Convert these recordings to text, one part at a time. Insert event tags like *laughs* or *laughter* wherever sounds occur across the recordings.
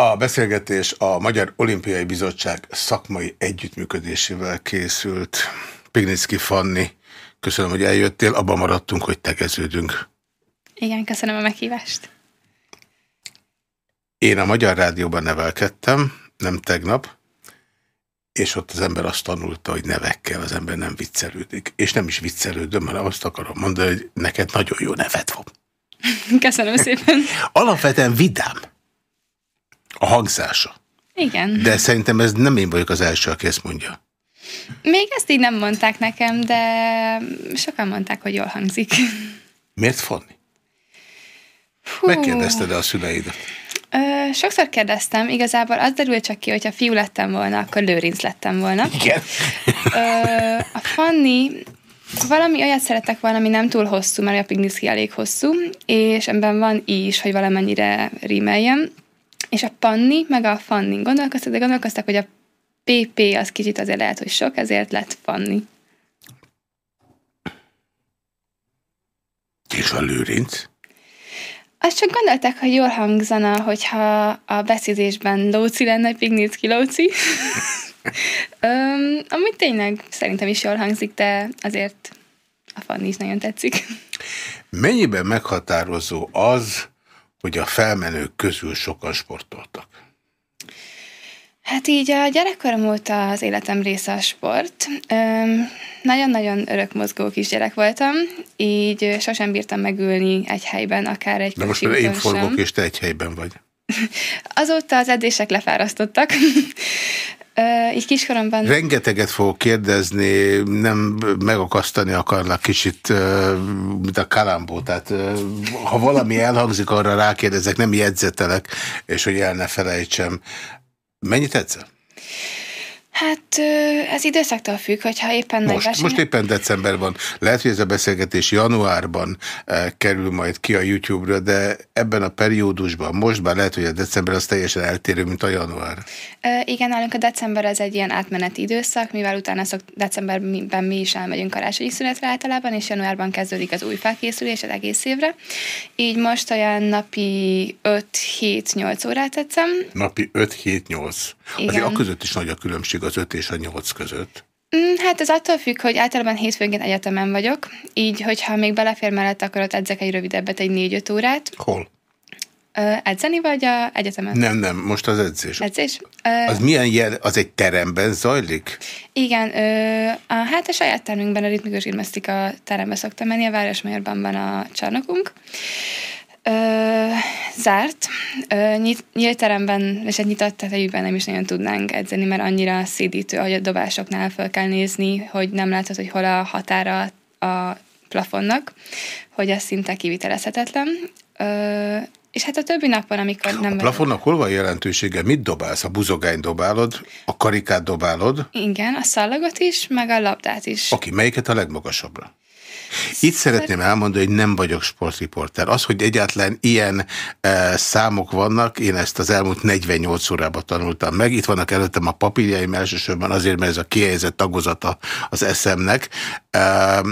A beszélgetés a Magyar Olimpiai Bizottság szakmai együttműködésével készült. Pignicki Fanni, köszönöm, hogy eljöttél. Abban maradtunk, hogy tegeződünk. Igen, köszönöm a meghívást. Én a Magyar Rádióban nevelkedtem, nem tegnap, és ott az ember azt tanulta, hogy nevekkel az ember nem viccelődik. És nem is viccelődöm, hanem azt akarom mondani, hogy neked nagyon jó neved van. *laughs* Köszönöm szépen. Alapvetően vidám a hangzása. Igen. De szerintem ez nem én vagyok az első, aki ezt mondja. Még ezt így nem mondták nekem, de sokan mondták, hogy jól hangzik. Miért Fanni? Megkérdezted-e a szüleidet? Ö, sokszor kérdeztem, igazából az derül csak ki, hogyha fiú lettem volna, akkor Lőrinc lettem volna. Igen. Ö, a Fanni, valami olyat szeretek volna, ami nem túl hosszú, mert a Pigniszki elég hosszú, és ebben van is, hogy valamennyire rímeljem. És a Panni, meg a Fanni gondolkoztak, de gondolkoztak, hogy a PP az kicsit azért lehet, hogy sok, ezért lett Fanni. És a Lőrinc? Azt csak gondolták, hogy jól hangzana, hogyha a beszédésben Lóci lenne, Pignicki Lóci. *laughs* Öm, amit tényleg szerintem is jól hangzik, de azért a Fanni is nagyon tetszik. Mennyiben meghatározó az, hogy a felmenők közül sokan sportoltak? Hát így a gyerekkorom óta az életem része a sport. Nagyon-nagyon örök mozgó kisgyerek voltam, így sosem bírtam megülni egy helyben, akár egy De most már én forgok, és te egy helyben vagy. Azóta az edzések lefárasztottak. így kiskoromban... Rengeteget fogok kérdezni, nem megakasztani akarlak kicsit, mint a kalambó. Tehát ha valami elhangzik, arra rákérdezek, nem jegyzetelek, és hogy el ne felejtsem. Mennyit egyszer? Hát ez időszaktól függ, hogyha éppen most, verseny... most éppen december van. Lehet, hogy ez a beszélgetés januárban e, kerül majd ki a YouTube-ra, de ebben a periódusban, most már lehet, hogy a december az teljesen eltérő, mint a január. E, igen, nálunk a december ez egy ilyen átmeneti időszak, mivel utána szok, decemberben mi is elmegyünk karácsonyi szünetre általában, és januárban kezdődik az új felkészülés az egész évre. Így most olyan napi 5-7-8 órát tetszem. Napi 5-7-8. Azért a között is nagy a különbség az 5 és a 8 között. Mm, hát ez attól függ, hogy általában hétfőnként egyetemen vagyok, így, hogyha még belefér mellett, akkor ott edzek egy rövidebbet, egy négy-öt órát. Hol? Ö, edzeni, vagy a egyetemen? Nem, nem, most az edzés. Edzés? Ö, az milyen jel, az egy teremben zajlik? Igen, ö, a, hát a saját termünkben, a ritmikus gimnasztika terembe szoktam menni, a Városmajorban van a csarnokunk. Ö, zárt. Ö, nyit, nyílt teremben, és egy nyitott tetejükben nem is nagyon tudnánk edzeni, mert annyira szédítő, hogy a dobásoknál fel kell nézni, hogy nem látod, hogy hol a határa a plafonnak, hogy ez szinte kivitelezhetetlen. Ö, és hát a többi napon, amikor nem... A plafonnak hol van jelentősége? Mit dobálsz? A buzogány dobálod? A karikát dobálod? Igen, a szallagot is, meg a labdát is. Oké, okay, melyiket a legmagasabbra? Itt szeretném elmondani, hogy nem vagyok sportriporter. Az, hogy egyáltalán ilyen e, számok vannak, én ezt az elmúlt 48 órában tanultam meg. Itt vannak előttem a papírjaim elsősorban azért, mert ez a kihelyezett tagozata az eszemnek. E,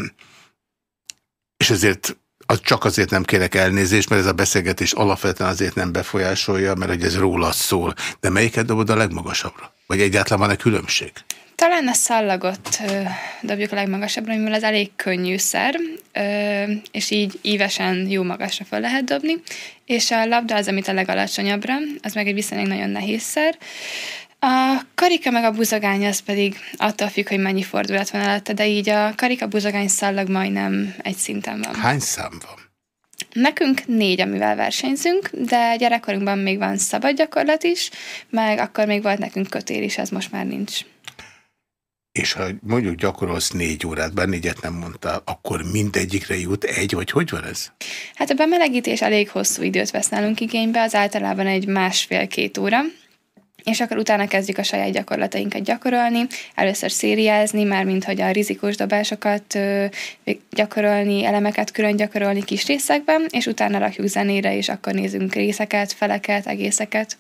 és ezért az csak azért nem kérek elnézést, mert ez a beszélgetés alapvetően azért nem befolyásolja, mert hogy ez róla szól. De melyiket dobod a legmagasabbra? Vagy egyáltalán van-e különbség? Talán a szallagot ö, dobjuk a legmagasabbra, mivel ez elég könnyű szer, ö, és így ívesen jó magasra fel lehet dobni, és a labda az, amit a legalacsonyabbra, az meg egy viszonylag nagyon nehéz szer. A karika meg a buzogány az pedig attól függ, hogy mennyi fordulat van alatta, de így a karika buzogány szallag majdnem egy szinten van. Hány szám van? Nekünk négy, amivel versenyzünk, de gyerekkorunkban még van szabad gyakorlat is, meg akkor még volt nekünk kötél is, ez most már nincs. És ha mondjuk gyakorolsz négy órát, bár négyet nem mondtál, akkor mindegyikre jut egy, vagy hogy van ez? Hát a bemelegítés elég hosszú időt vesz nálunk igénybe, az általában egy másfél-két óra, és akkor utána kezdjük a saját gyakorlatainkat gyakorolni, először szériázni, mármint hogy a rizikós dobásokat gyakorolni, elemeket külön gyakorolni kis részekben, és utána rakjuk zenére, és akkor nézünk részeket, feleket, egészeket.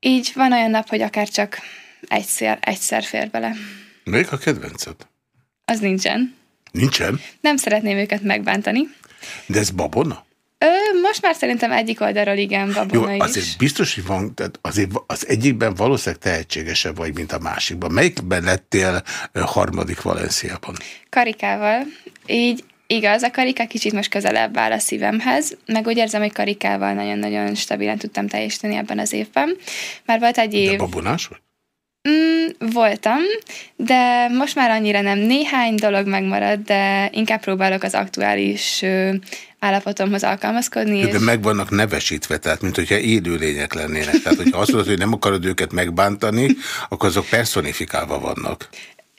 Így van olyan nap, hogy akár csak egyszer, egyszer fér bele. Melyik a kedvenced? Az nincsen. Nincsen? Nem szeretném őket megbántani. De ez babona? Ö, most már szerintem egyik oldalról igen, babona Jó, azért is. biztos, hogy van, tehát azért az egyikben valószínűleg tehetségesebb vagy, mint a másikban. Melyikben lettél harmadik Valenciában? Karikával. Így igaz, a karika kicsit most közelebb áll a szívemhez, meg úgy érzem, hogy karikával nagyon-nagyon stabilan tudtam teljesíteni ebben az évben. Már volt egy De év... babonás vagy? Mm, voltam, de most már annyira nem. Néhány dolog megmarad, de inkább próbálok az aktuális ö, állapotomhoz alkalmazkodni. De és- meg vannak nevesítve, tehát mint hogyha élőlények lennének. Tehát, hogyha azt mondod, hogy nem akarod őket megbántani, akkor azok personifikálva vannak.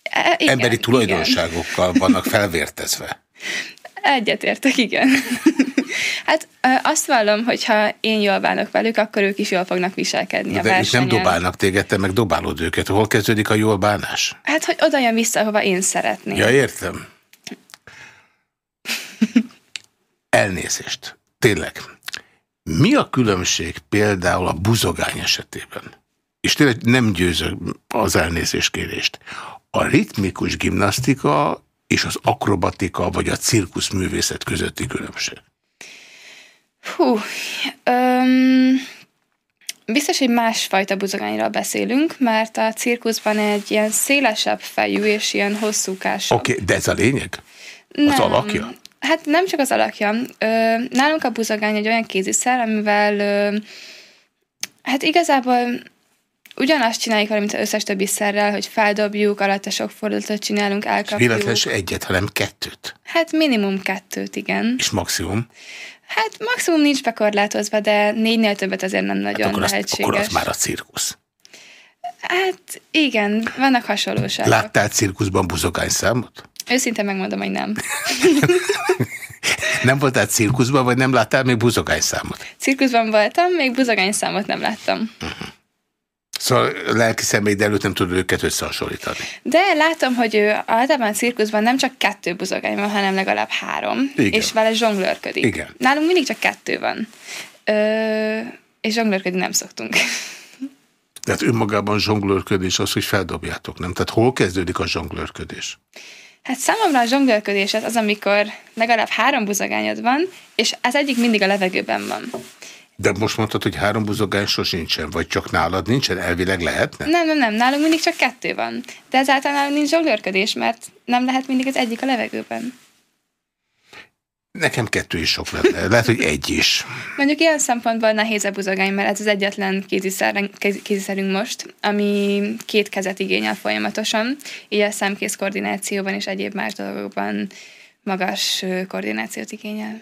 E, igen, Emberi igen. tulajdonságokkal vannak felvértezve. Egyetértek, igen. *laughs* hát azt vallom, hogy ha én jól bánok velük, akkor ők is jól fognak viselkedni a De itt nem versenyen. dobálnak téged, te meg dobálod őket. Hol kezdődik a jól bánás? Hát, hogy oda jön vissza, hova én szeretném. Ja, értem. *laughs* Elnézést. Tényleg. Mi a különbség például a buzogány esetében? És tényleg nem győzök az elnézéskérést. A ritmikus gimnasztika és az akrobatika vagy a cirkuszművészet közötti különbség. Hú, öm, biztos, hogy másfajta buzogányról beszélünk, mert a cirkuszban egy ilyen szélesebb fejű és ilyen hosszúkásabb. Oké, okay, de ez a lényeg? Az alakja? Hát nem csak az alakja. Ö, nálunk a buzogány egy olyan kéziszer, amivel ö, hát igazából ugyanazt csináljuk valamint az összes többi szerrel, hogy feldobjuk, alatta sok fordulatot csinálunk, elkapjuk. Véletlenül egyet, hanem kettőt. Hát minimum kettőt, igen. És maximum. Hát maximum nincs bekorlátozva, de négynél többet azért nem nagyon Hát akkor, az, lehetséges. akkor az már a cirkusz. Hát igen, vannak hasonlóságok. Láttál cirkuszban buzogány számot? Őszintén megmondom, hogy nem. *laughs* Nem voltál cirkuszban, vagy nem láttál még buzogány számot? Cirkuszban voltam, még buzogány számot nem láttam. Szóval lelki személyed előtt nem tudod őket összehasonlítani. De látom, hogy ő általában a cirkuszban nem csak kettő buzogány van, hanem legalább három. Igen. És vele zsonglőrködik. Igen. Nálunk mindig csak kettő van. Ö, és zsonglőrködni nem szoktunk. Tehát önmagában zsonglőrködés az, hogy feldobjátok, nem? Tehát hol kezdődik a zsonglőrködés? Hát számomra a zsonglőrködés az, az, amikor legalább három buzogányod van, és az egyik mindig a levegőben van. De most mondtad, hogy három buzogány nincsen, vagy csak nálad nincsen, elvileg lehetne? Nem, nem, nem, nálunk mindig csak kettő van. De ezáltal nálunk nincs zsonglőrködés, mert nem lehet mindig az egyik a levegőben. Nekem kettő is sok lenne, lehet, hogy egy is. Mondjuk ilyen szempontból nehéz a buzogány, mert ez az egyetlen kéziszer, kéz- kéziszerünk most, ami két kezet igényel folyamatosan, így a szemkész koordinációban és egyéb más dolgokban magas koordinációt igényel.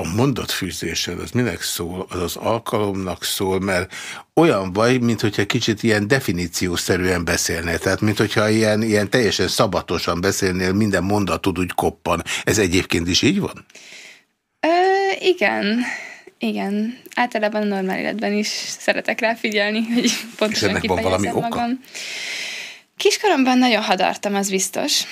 A mondatfűzésed, az minek szól? Az az alkalomnak szól, mert olyan vagy, mint hogyha kicsit ilyen definíciószerűen beszélnél. Tehát, mint hogyha ilyen, ilyen teljesen szabatosan beszélnél, minden mondatod úgy koppan. Ez egyébként is így van? Ö, igen, igen. Általában a normál életben is szeretek rá figyelni, hogy pontosan ennek van valami kifejezzem oka? magam. Kiskoromban nagyon hadartam, az biztos,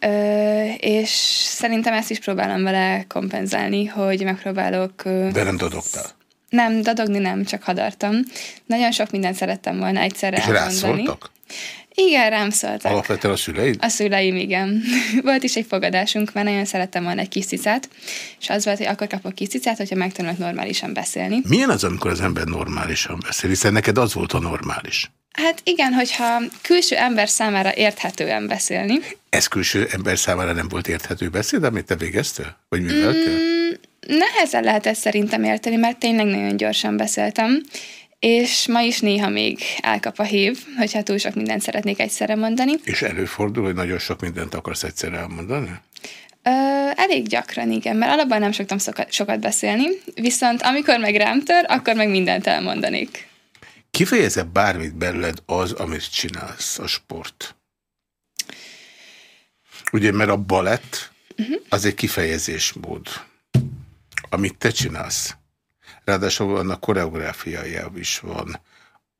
ö, és szerintem ezt is próbálom vele kompenzálni, hogy megpróbálok... Ö, De nem dadogtál. nem, dadogni nem, csak hadartam. Nagyon sok mindent szerettem volna egyszerre És rászóltak? Igen, rám szóltak. Alapvetően a szüleid? A szüleim, igen. *laughs* Volt is egy fogadásunk, mert nagyon szerettem volna egy kis cicát, és az volt, hogy akkor kapok kis cicát, hogyha megtanulok normálisan beszélni. Milyen az, amikor az ember normálisan beszél? Hiszen neked az volt a normális. Hát igen, hogyha külső ember számára érthetően beszélni, Ez külső ember számára nem volt érthető beszéd, amit te végeztél? Vagy műveltél? mm, nehezen lehet ezt szerintem érteni, mert tényleg nagyon gyorsan beszéltem, és ma is néha még elkap a hív, hogyha túl sok mindent szeretnék egyszerre mondani. És előfordul, hogy nagyon sok mindent akarsz egyszerre elmondani? Ö, elég gyakran, igen, mert alapban nem szoktam sokat, sokat beszélni, viszont amikor meg rám tör, akkor meg mindent elmondanék. Kifejezze bármit belőled az, amit csinálsz, a sport. Ugye, mert a balett az egy kifejezésmód, amit te csinálsz. Ráadásul annak koreográfiája is van.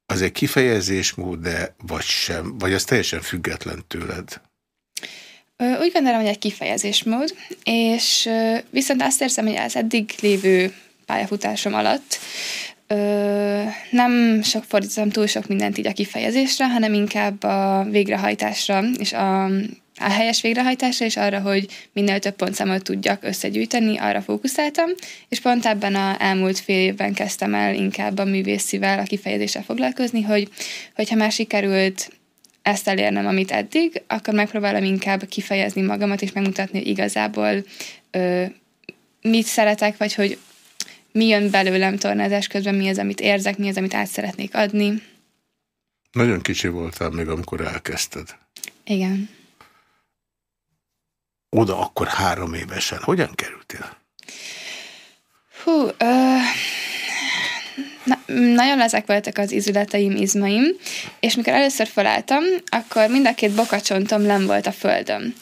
Az egy kifejezésmód, de vagy sem, vagy az teljesen független tőled. Úgy gondolom, hogy egy kifejezésmód, és viszont azt érzem, hogy az eddig lévő pályafutásom alatt ö, nem sok fordítottam túl sok mindent így a kifejezésre, hanem inkább a végrehajtásra és a a helyes végrehajtásra, és arra, hogy minél több pontszámot tudjak összegyűjteni, arra fókuszáltam, és pont ebben a elmúlt fél évben kezdtem el inkább a művészivel, a kifejezéssel foglalkozni, hogy hogyha már sikerült ezt elérnem, amit eddig, akkor megpróbálom inkább kifejezni magamat, és megmutatni, hogy igazából ö, mit szeretek, vagy hogy mi jön belőlem tornázás közben, mi az, amit érzek, mi az, amit át szeretnék adni. Nagyon kicsi voltál még, amikor elkezdted. Igen. Oda akkor három évesen. Hogyan kerültél? Hú, ö, na, nagyon ezek voltak az izületeim, izmaim, és mikor először felálltam, akkor mind a két bokacsontom nem volt a földön.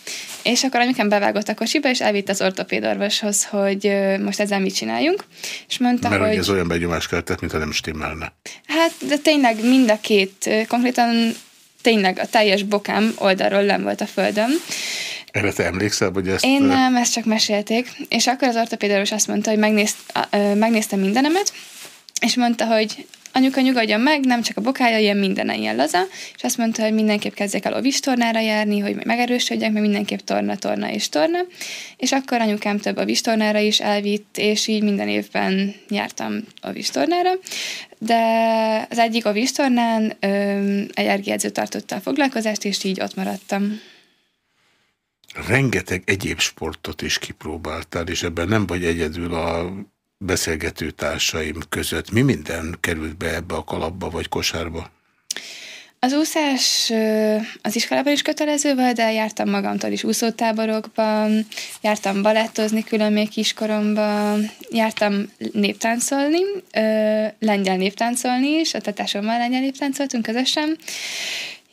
És akkor amiken bevágott a kocsiba, és elvitt az ortopédorvoshoz, hogy most ezzel mit csináljunk. És mondta, Mert hogy... ez olyan benyomást keltett, mintha nem stimmelne. Hát, de tényleg mind a két, konkrétan tényleg a teljes bokám oldalról nem volt a földön. Erre te emlékszel, hogy ezt... Én nem, ezt csak mesélték. És akkor az ortopédorvos azt mondta, hogy megnéz, megnéztem mindenemet, és mondta, hogy anyuka nyugodjon meg, nem csak a bokája, ilyen minden ilyen laza, és azt mondta, hogy mindenképp kezdjek el ovistornára járni, hogy megerősödjek, mert mindenképp torna, torna és torna, és akkor anyukám több ovistornára is elvitt, és így minden évben jártam ovistornára, de az egyik ovistornán egy ergiedző tartotta a foglalkozást, és így ott maradtam. Rengeteg egyéb sportot is kipróbáltál, és ebben nem vagy egyedül a beszélgető társaim között. Mi minden került be ebbe a kalapba vagy kosárba? Az úszás az iskolában is kötelező volt, de jártam magamtól is úszótáborokban, jártam balettozni külön még kiskoromban, jártam néptáncolni, lengyel néptáncolni is, a tatásommal lengyel néptáncoltunk közösen,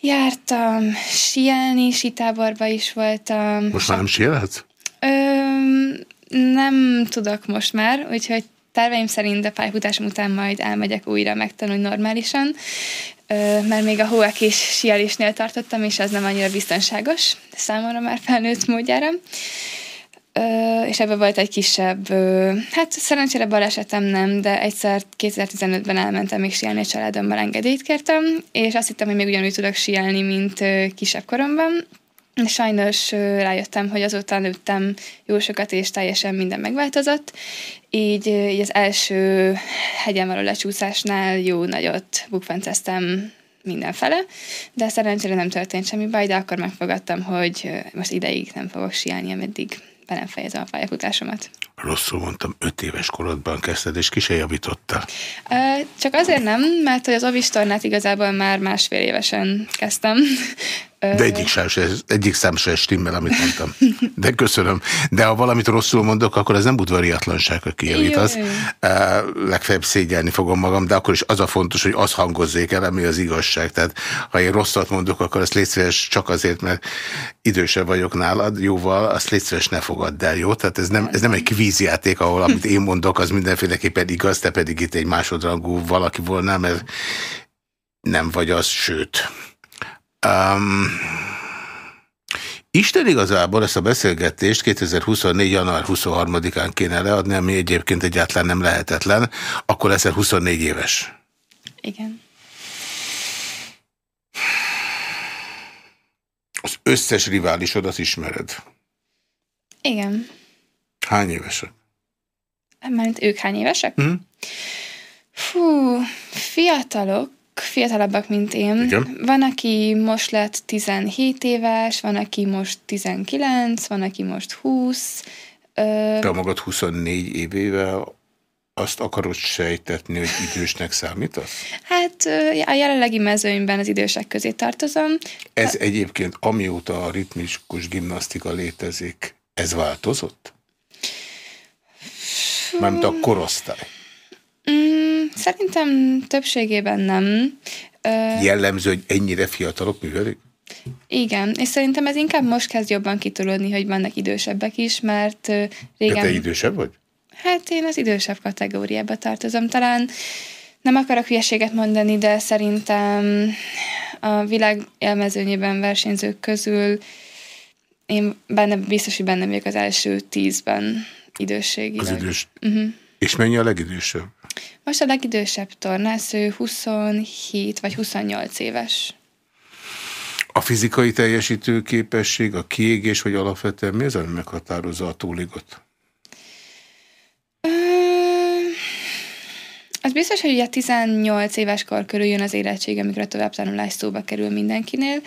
Jártam sielni, sitáborba is voltam. Most már nem sielhetsz? Nem tudok most már, úgyhogy terveim szerint a pályafutásom után majd elmegyek újra megtanulni normálisan, mert még a hóek is sielésnél tartottam, és az nem annyira biztonságos számomra már felnőtt módjára. És ebben volt egy kisebb, hát szerencsére balesetem nem, de egyszer 2015-ben elmentem még sielni a családommal engedélyt kértem, és azt hittem, hogy még ugyanúgy tudok sielni, mint kisebb koromban, Sajnos rájöttem, hogy azóta nőttem jó sokat, és teljesen minden megváltozott. Így, így az első hegyen való lecsúszásnál jó nagyot bukfenceztem mindenfele, de szerencsére nem történt semmi baj, de akkor megfogadtam, hogy most ideig nem fogok siálni, ameddig be nem fejezem a pályafutásomat. Rosszul mondtam, öt éves korodban kezdted, és ki se javította. Csak azért nem, mert hogy az ovistornát igazából már másfél évesen kezdtem. De egyik, sem, egyik szám sem stimmel, amit mondtam. *laughs* De köszönöm. De ha valamit rosszul mondok, akkor ez nem udvariatlanság, hogy kijavítasz. Legfeljebb szégyelni fogom magam, de akkor is az a fontos, hogy az hangozzék el, ami az igazság. Tehát ha én rosszat mondok, akkor ezt légy csak azért, mert idősebb vagyok nálad, jóval, azt légy ne fogadd el, jó? Tehát ez nem, ez nem egy kvízjáték, ahol amit én mondok, az mindenféleképpen igaz, te pedig itt egy másodrangú valaki volna, mert nem vagy az, sőt. Um, Isten igazából ezt a beszélgetést 2024. január 23-án kéne leadni, ami egyébként egyáltalán nem lehetetlen, akkor leszel 24 éves. Igen. Az összes riválisodat ismered? Igen. Hány évesek? Mert ők hány évesek? Mm. Fú, fiatalok, fiatalabbak, mint én. Igen. Van, aki most lett 17 éves, van, aki most 19, van, aki most 20. Ö... Te magad 24 évével azt akarod sejtetni, hogy idősnek számítasz? Hát a jelenlegi mezőnyben az idősek közé tartozom. Ez egyébként amióta a ritmikus gimnasztika létezik, ez változott? Mármint a korosztály. Mm, szerintem többségében nem. Jellemző, hogy ennyire fiatalok művelik? Igen, és szerintem ez inkább most kezd jobban kitolódni, hogy vannak idősebbek is, mert régen... De te idősebb vagy? Hát én az idősebb kategóriába tartozom. Talán nem akarok hülyeséget mondani, de szerintem a világ élmezőnyében versenyzők közül én benne, biztos, hogy benne vagyok az első tízben időségileg. Az idős. Uh mhm. -huh. És mennyi a legidősebb? Most a legidősebb tornász, ő 27 vagy 28 éves. A fizikai teljesítő képesség, a kiégés, vagy alapvetően mi az, ami meghatározza a túligot? Az biztos, hogy ugye 18 éves kor körül jön az érettség, amikor a továbbtanulás szóba kerül mindenkinél,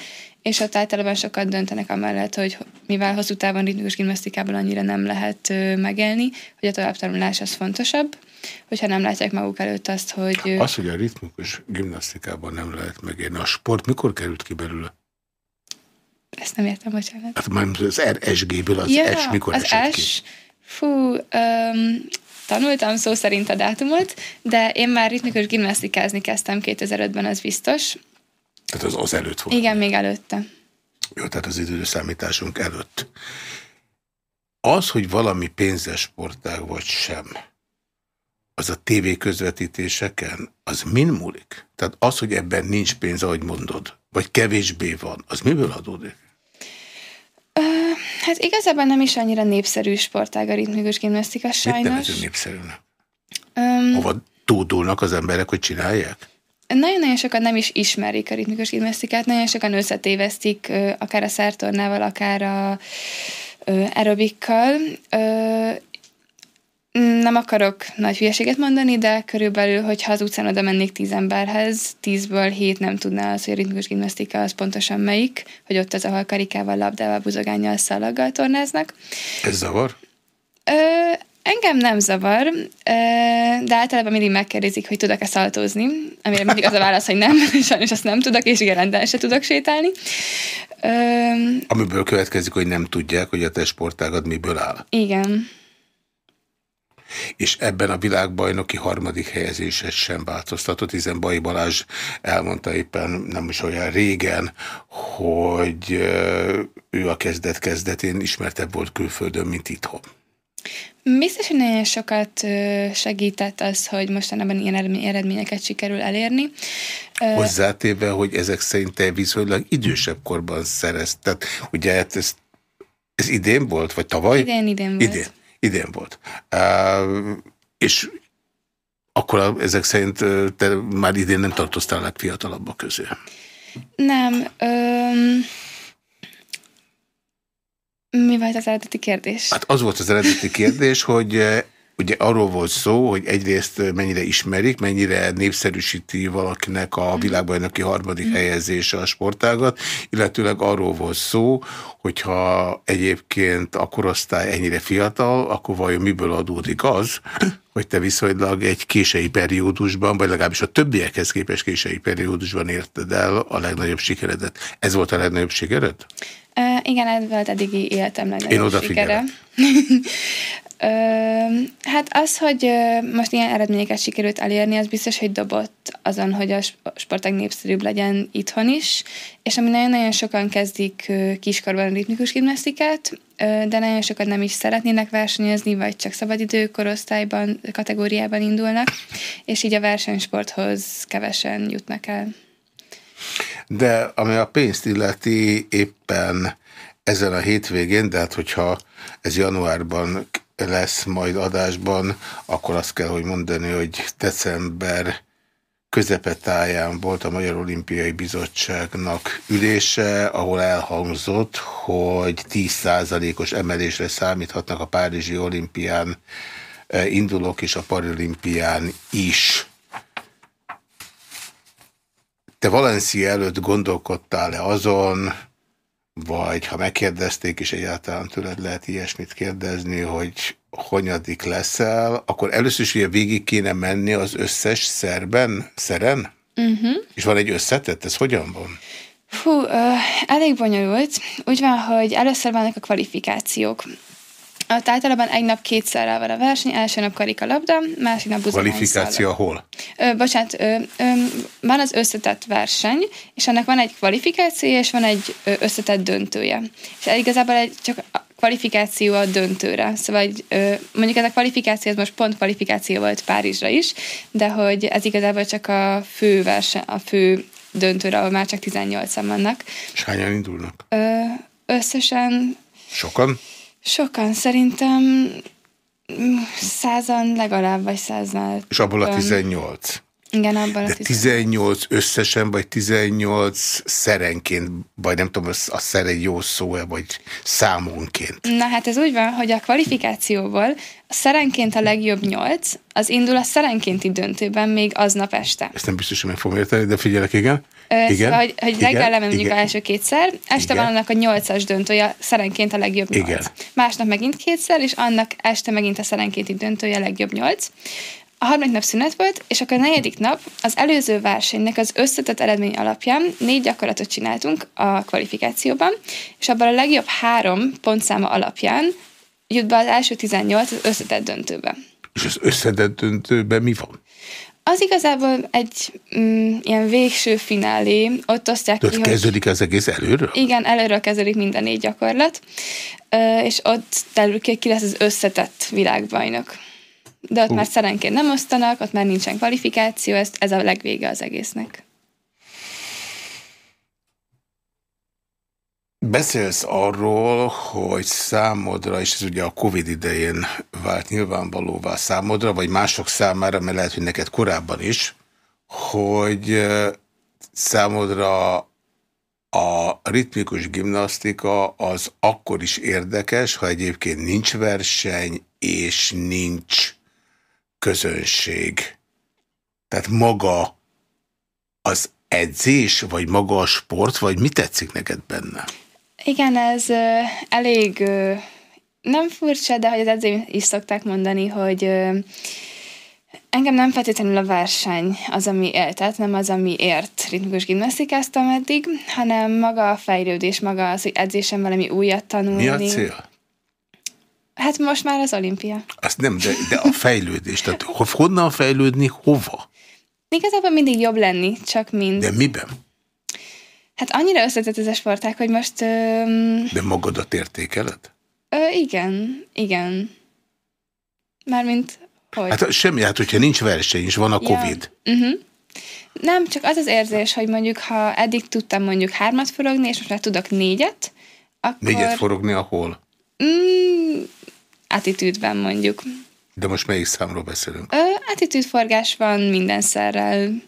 és ott általában sokat döntenek amellett, hogy mivel hosszú távon ritmikus gimnasztikából annyira nem lehet megélni, hogy a továbbtanulás az fontosabb, hogyha nem látják maguk előtt azt, hogy... Az, hogy a ritmikus gimnasztikában nem lehet megélni, a sport mikor került ki belőle? Ezt nem értem, bocsánat. Hát már az RSG-ből az ja, S mikor az esett S, ki? Fú, um, tanultam szó szerint a dátumot, de én már ritmikus gimnasztikázni kezdtem 2005-ben, az biztos. Tehát az az előtt volt? Igen, még előtte. Jó, tehát az időszámításunk előtt. Az, hogy valami pénzes sportág vagy sem, az a TV közvetítéseken, az min múlik? Tehát az, hogy ebben nincs pénz, ahogy mondod, vagy kevésbé van, az miből adódik? Hát igazából nem is annyira népszerű sportág a ritmikus gimnasztika, sajnos. Mit népszerűnek? Um, Hova tódulnak az emberek, hogy csinálják? Nagyon-nagyon sokan nem is ismerik a ritmikus gimnasztikát, nagyon sokan összetévesztik akár a szertornával, akár a aerobikkal. Nem akarok nagy hülyeséget mondani, de körülbelül, hogyha az utcán oda mennék tíz emberhez, tízből hét nem tudná az, hogy a ritmikus gimnasztika az pontosan melyik, hogy ott az, ahol karikával, labdával, buzogányjal, szalaggal tornáznak. Ez zavar? Ö, engem nem zavar, de általában mindig megkérdezik, hogy tudok-e szaltózni, amire mindig az a válasz, hogy nem, *laughs* sajnos azt nem tudok, és igen, se tudok sétálni. Amiből következik, hogy nem tudják, hogy a te sportágad miből áll. Igen és ebben a világbajnoki harmadik helyezéset sem változtatott, hiszen Bai Balázs elmondta éppen nem is olyan régen, hogy ő a kezdet-kezdetén ismertebb volt külföldön, mint itthon. Biztos, hogy nagyon sokat segített az, hogy mostanában ilyen eredményeket sikerül elérni. Hozzátéve, hogy ezek szerint te viszonylag idősebb korban szerezted. Ugye hát ez, ez idén volt, vagy tavaly? Idén, idén volt. Idén. Idén volt. Uh, és akkor ezek szerint te már idén nem tartoztál legfiatalabbak közé? Nem. Um, mi volt az eredeti kérdés? Hát az volt az eredeti kérdés, hogy Ugye arról volt szó, hogy egyrészt mennyire ismerik, mennyire népszerűsíti valakinek a mhm. világbajnoki harmadik mm. helyezése a sportágat, illetőleg arról volt szó, hogyha egyébként a korosztály ennyire fiatal, akkor vajon miből adódik az, hogy te viszonylag egy kései periódusban, vagy legalábbis a többiekhez képest kései periódusban érted el a legnagyobb sikeredet. Ez volt a legnagyobb sikered? Uh, igen, volt eddigi életem legnagyobb Én sikere. *laughs* Ö, hát az, hogy most ilyen eredményeket sikerült elérni, az biztos, hogy dobott azon, hogy a sportág népszerűbb legyen itthon is, és ami nagyon-nagyon sokan kezdik kiskorban ritmikus gimnasztikát, de nagyon sokan nem is szeretnének versenyezni, vagy csak szabadidő korosztályban, kategóriában indulnak, és így a versenysporthoz kevesen jutnak el. De ami a pénzt illeti éppen ezen a hétvégén, de hát hogyha ez januárban lesz majd adásban, akkor azt kell, hogy mondani, hogy december közepetáján volt a Magyar Olimpiai Bizottságnak ülése, ahol elhangzott, hogy 10%-os emelésre számíthatnak a Párizsi olimpián eh, indulók és a Paralimpián is. Te Valencia előtt gondolkodtál-e azon, vagy ha megkérdezték, és egyáltalán tőled lehet ilyesmit kérdezni, hogy honyadik leszel, akkor először is ugye végig kéne menni az összes szerben, szeren? Uh mhm. -huh. És van egy összetett? Ez hogyan van? Fú, uh, elég bonyolult. Úgy van, hogy először vannak a kvalifikációk. Ott általában egy nap kétszerrel van a verseny, első nap labda, másik nap Kvalifikáció hol? Ö, bocsánat, ö, ö, van az összetett verseny, és annak van egy kvalifikáció, és van egy összetett döntője. És igazából egy, csak a kvalifikáció a döntőre. Szóval egy, ö, mondjuk ez a kvalifikáció, ez most pont kvalifikáció volt Párizsra is, de hogy ez igazából csak a fő verseny, a fő döntőre, ahol már csak 18-an vannak. És hányan indulnak? Ö, összesen... Sokan? Sokan, szerintem százan legalább, vagy száznál. És abból a 18? Igen, abban De 18 összesen, vagy 18 szerenként, vagy nem tudom, a szer egy jó szó-e, vagy számonként? Na hát ez úgy van, hogy a kvalifikációból a szerenként a legjobb 8, az indul a szerenkénti döntőben még aznap este. Ezt nem biztos, hogy meg fogom érteni, de figyelek, igen. Ö, igen, szóval, hogy, hogy reggel lemondjuk az első kétszer, este igen. van annak a nyolcas döntője, szerenként a legjobb nyolc. Igen. Másnap megint kétszer, és annak este megint a szerenkénti döntője a legjobb nyolc. A harmadik nap szünet volt, és akkor a negyedik nap az előző versenynek az összetett eredmény alapján négy gyakorlatot csináltunk a kvalifikációban, és abban a legjobb három pontszáma alapján jut be az első 18 az összetett döntőbe. És az összetett döntőben mi van? Az igazából egy mm, ilyen végső finálé, ott osztják Tehát ki, kezdődik hogy... az egész előről? Igen, előről kezdődik minden négy gyakorlat, és ott derül ki, ki lesz az összetett világbajnok de ott uh. már szerenként nem osztanak, ott már nincsen kvalifikáció, ez, ez a legvége az egésznek. Beszélsz arról, hogy számodra, és ez ugye a Covid idején vált nyilvánvalóvá számodra, vagy mások számára, mert lehet, hogy neked korábban is, hogy számodra a ritmikus gimnasztika az akkor is érdekes, ha egyébként nincs verseny, és nincs közönség. Tehát maga az edzés, vagy maga a sport, vagy mi tetszik neked benne? Igen, ez uh, elég uh, nem furcsa, de hogy az edzőim is szokták mondani, hogy uh, engem nem feltétlenül a verseny az, ami éltet, nem az, ami ért ritmikus gimnasztikáztam eddig, hanem maga a fejlődés, maga az, hogy edzésem valami újat tanulni. Mi a cél? Hát most már az olimpia. Azt nem, de, de a fejlődés. Tehát honnan fejlődni, hova? Igazából mindig jobb lenni, csak mind. De miben? Hát annyira összetett ez a sporták, hogy most... Öm... De magadat értékeled? Ö, igen, igen. Mármint, hogy... Hát semmi, hát hogyha nincs verseny, és van a ja. Covid. Uh mhm. -huh. Nem, csak az az érzés, hogy mondjuk, ha eddig tudtam mondjuk hármat forogni, és most már tudok négyet, akkor... Négyet forogni ahol? Mm, attitűdben mondjuk. De most melyik számról beszélünk? Ö, attitűdforgás van minden szerrel.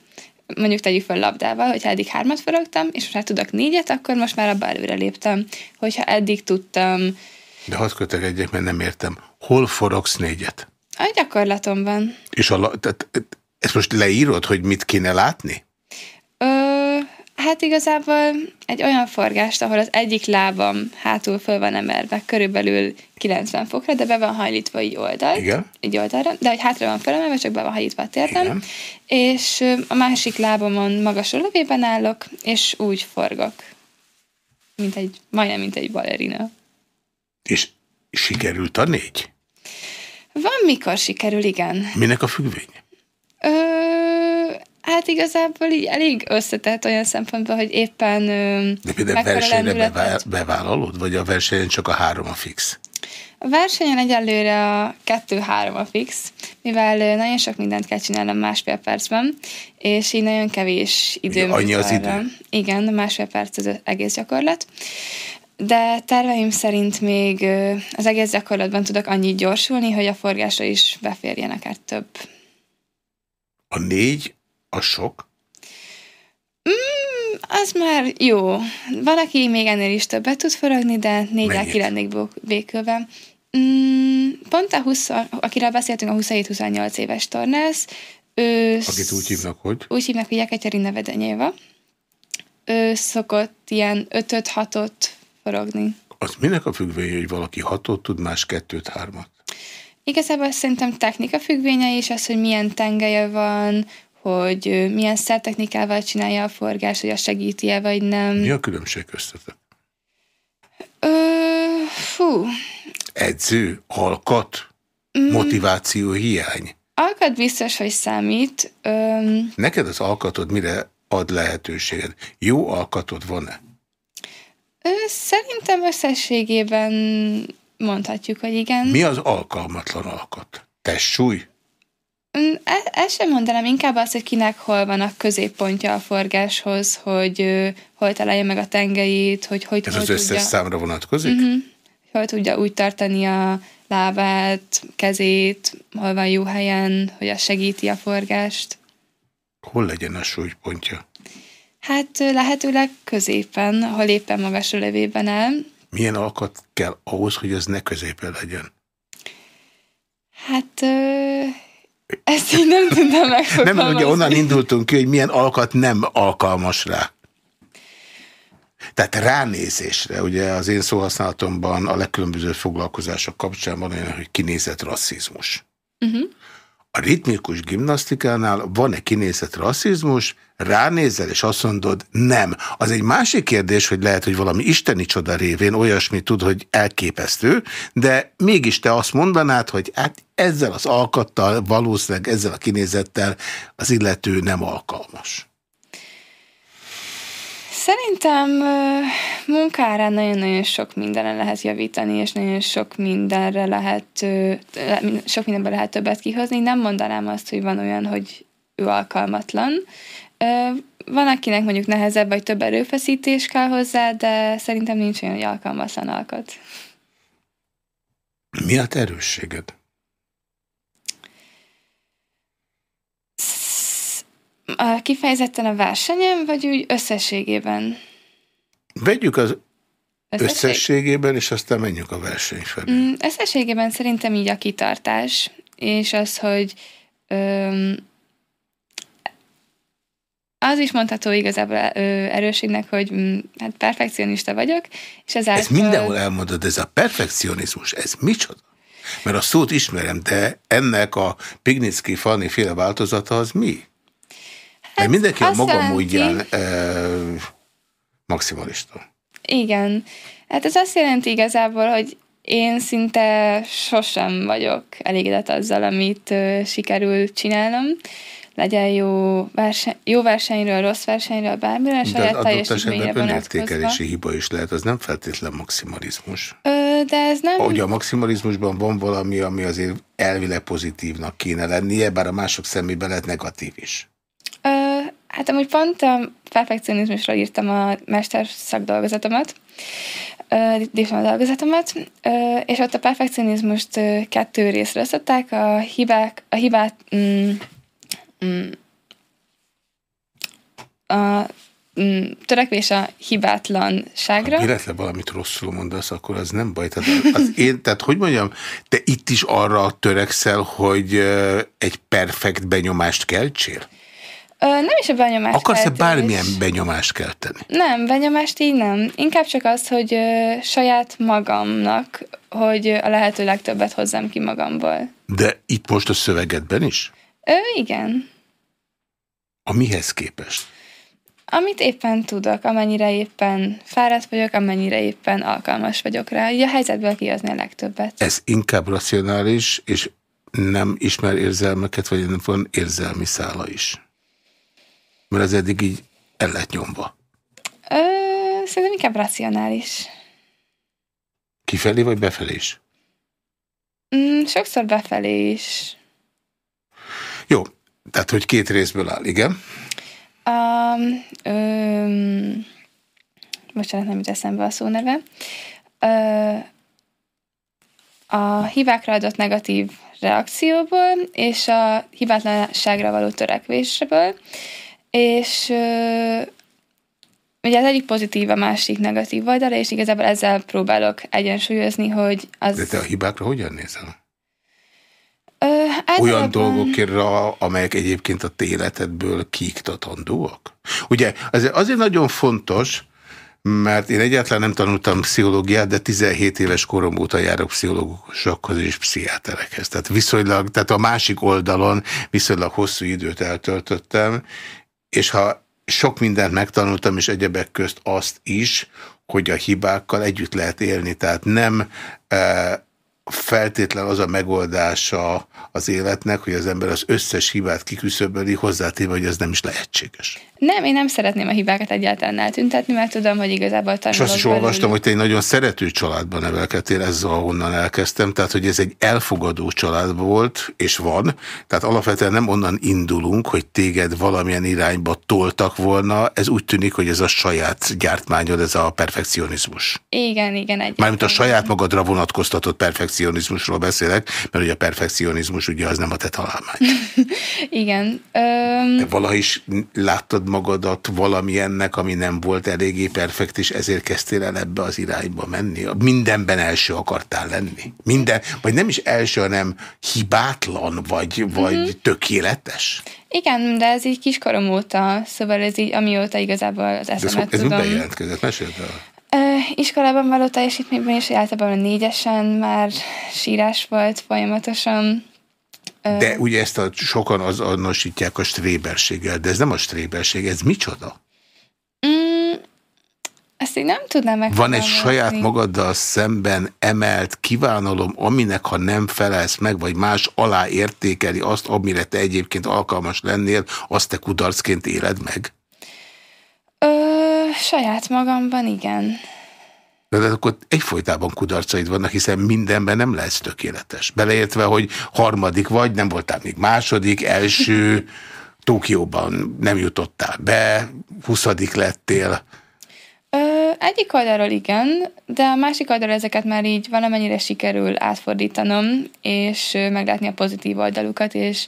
Mondjuk tegyük fel labdával, hogyha eddig hármat forogtam, és most már tudok négyet, akkor most már abba előre léptem. Hogyha eddig tudtam... De hadd kötegedjek, mert nem értem. Hol forogsz négyet? A gyakorlatomban. És a, tehát, ezt most leírod, hogy mit kéne látni? Hát igazából egy olyan forgást, ahol az egyik lábam hátul föl van emelve, körülbelül 90 fokra, de be van hajlítva egy oldalt, Igen. egy oldalra, de hogy hátra van fölemelve, csak be van hajlítva a térdem, és a másik lábamon magas lövében állok, és úgy forgok, mint egy, majdnem, mint egy balerina. És sikerült a négy? Van, mikor sikerül, igen. Minek a függvény? Ö, Hát igazából így elég összetett olyan szempontból, hogy éppen De például versenyre bevá bevállalod, vagy a versenyen csak a három a fix? A versenyen egyelőre a kettő-három a fix, mivel nagyon sok mindent kell csinálnom másfél percben, és így nagyon kevés időm. Annyi az idő? Igen, másfél perc az egész gyakorlat. De terveim szerint még az egész gyakorlatban tudok annyit gyorsulni, hogy a forgásra is beférjen akár több. A négy a sok? Mm, az már jó. Van, aki még ennél is többet tud forogni, de négyel ki lennék békülve. Mm, pont a 20, akiről beszéltünk, a 27-28 éves tornász. Ő Akit úgy hívnak, hogy? Úgy hívnak, hogy Jekaterina Vedenyéva. Ő szokott ilyen 5-6-ot forogni. Az minek a függvénye, hogy valaki hatot tud, más kettőt, hármat? Igazából szerintem technika függvénye is az, hogy milyen tengelye van, hogy milyen szertechnikával csinálja a forgás, hogy a segíti-e, vagy nem. Mi a különbség köztetek? Ö, fú. Edző, alkat, mm. motiváció hiány. Alkat biztos, hogy számít. Ö, Neked az alkatod mire ad lehetőséged? Jó alkatod van-e? Szerintem összességében mondhatjuk, hogy igen. Mi az alkalmatlan alkat? Testsúly? Ezt sem mondanám, inkább az, hogy kinek hol van a középpontja a forgáshoz, hogy uh, hol találja meg a tengelyét, hogy hogy Ez hogy az összes tudja... számra vonatkozik? Uh-huh. Hol tudja úgy tartani a lábát, kezét, hol van jó helyen, hogy az segíti a forgást. Hol legyen a súlypontja? Hát lehetőleg középen, ahol éppen magas a levében áll. Milyen alkat kell ahhoz, hogy ez ne középen legyen? Hát ezt így nem tudom megfogalmazni. Nem, ugye onnan indultunk ki, hogy milyen alkat nem alkalmas rá. Tehát ránézésre, ugye az én szóhasználatomban a legkülönbözőbb foglalkozások kapcsán van olyan, hogy kinézett rasszizmus. Uh mhm. -huh. A ritmikus gimnasztikánál van-e kinézett rasszizmus, ránézel és azt mondod, nem. Az egy másik kérdés, hogy lehet, hogy valami isteni csoda révén olyasmi tud, hogy elképesztő, de mégis te azt mondanád, hogy hát ezzel az alkattal, valószínűleg ezzel a kinézettel az illető nem alkalmas. Szerintem munkára nagyon-nagyon sok mindenre lehet javítani, és nagyon sok mindenre lehet, sok mindenben lehet többet kihozni. Nem mondanám azt, hogy van olyan, hogy ő alkalmatlan. Van, akinek mondjuk nehezebb, vagy több erőfeszítés kell hozzá, de szerintem nincs olyan, hogy alkalmatlan alkat. Mi a te erősséged? A kifejezetten a versenyem, vagy úgy összességében? Vegyük az Összesség? összességében, és aztán menjünk a verseny felé. Mm, összességében szerintem így a kitartás, és az, hogy öm, az is mondható igazából ö, erősségnek, hogy mm, hát perfekcionista vagyok, és ezáltal... Ez mindenhol elmondod, ez a perfekcionizmus, ez micsoda? Mert a szót ismerem, de ennek a Pignitsky Fanny féle változata az mi? Mert mindenki a maga jelenti... módján e, maximalista. Igen. Hát ez azt jelenti igazából, hogy én szinte sosem vagyok elégedett azzal, amit uh, sikerül csinálnom. Legyen jó, verseny, jó versenyről, rossz versenyről, bármire, saját teljesítményre vonatkozva. hiba is lehet, az nem feltétlen maximalizmus. Ö, de ez nem... Ugye a maximalizmusban van valami, ami azért elvileg pozitívnak kéne lennie, bár a mások szemében lehet negatív is. Hát amúgy pont a perfekcionizmusra írtam a mester szakdolgozatomat, dolgozatomat, és ott a perfekcionizmust kettő részre összetták, a hibák, a hibát, mm, mm, a mm, törekvés a hibátlanságra. Ha véletlen valamit rosszul mondasz, akkor az nem baj. Tehát, az én, tehát hogy mondjam, te itt is arra törekszel, hogy egy perfekt benyomást keltsél? Ö, nem is a benyomást Akarsz-e bármilyen benyomást kelteni? Nem, benyomást így nem. Inkább csak az, hogy ö, saját magamnak, hogy a lehető legtöbbet hozzam ki magamból. De itt most a szövegedben is? Ö, igen. A mihez képest? Amit éppen tudok, amennyire éppen fáradt vagyok, amennyire éppen alkalmas vagyok rá. Ugye a helyzetből kihozni a legtöbbet. Ez inkább racionális, és nem ismer érzelmeket, vagy nem van érzelmi szála is? Mert az eddig így el lett nyomva. Ö, szerintem inkább racionális. Kifelé vagy befelé is? Mm, sokszor befelé is. Jó, tehát hogy két részből áll, igen? Um, um, bocsánat, nem jut eszembe a szó neve. Uh, a hibákra adott negatív reakcióból és a hibátlanságra való törekvésből, és ugye az egyik pozitív, a másik negatív oldala, és igazából ezzel próbálok egyensúlyozni, hogy az... De te a hibákra hogyan nézel? Ö, általában... Olyan dolgokra, amelyek egyébként a téletedből kiiktatandóak? Ugye azért, azért nagyon fontos, mert én egyáltalán nem tanultam pszichológiát, de 17 éves korom óta járok pszichológusokhoz és pszichiáterekhez. Tehát viszonylag, tehát a másik oldalon viszonylag hosszú időt eltöltöttem, és ha sok mindent megtanultam, és egyebek közt azt is, hogy a hibákkal együtt lehet élni. Tehát nem e, feltétlen az a megoldása az életnek, hogy az ember az összes hibát kiküszöböli, hozzátéve, hogy ez nem is lehetséges. Nem, én nem szeretném a hibákat egyáltalán eltüntetni, mert tudom, hogy igazából tanulok. És azt is belül. olvastam, hogy te egy nagyon szerető családban nevelkedtél, ez ahonnan elkezdtem, tehát hogy ez egy elfogadó család volt, és van, tehát alapvetően nem onnan indulunk, hogy téged valamilyen irányba toltak volna, ez úgy tűnik, hogy ez a saját gyártmányod, ez a perfekcionizmus. Igen, igen. Mármint a saját magadra vonatkoztatott perfekcionizmus perfekcionizmusról beszélek, mert ugye a perfekcionizmus ugye az nem a te találmány. *laughs* Igen. Um... De valaha is láttad magadat valamilyennek, ami nem volt eléggé perfekt, és ezért kezdtél el ebbe az irányba menni? Mindenben első akartál lenni? Minden, vagy nem is első, hanem hibátlan, vagy, vagy uh mhm. -huh. tökéletes? Igen, de ez így kiskorom óta, szóval ez így amióta igazából az eszemet tudom. Ez bejelentkezett, meséld el. Iskolában való teljesítményben is általában a négyesen már sírás volt folyamatosan. De ugye ezt a, sokan az azonosítják a stréberséggel, de ez nem a stréberség, ez micsoda? Mm, ezt így nem tudnám meg. Van egy saját magaddal szemben emelt kívánalom, aminek ha nem felelsz meg, vagy más alá értékeli azt, amire te egyébként alkalmas lennél, azt te kudarcként éled meg? Ö saját magamban igen. De, de akkor egyfolytában kudarcaid vannak, hiszen mindenben nem lesz tökéletes. Beleértve, hogy harmadik vagy, nem voltál még második, első, *laughs* Tókióban nem jutottál be, huszadik lettél. Ö, egyik oldalról igen, de a másik oldalról ezeket már így valamennyire sikerül átfordítanom, és meglátni a pozitív oldalukat, és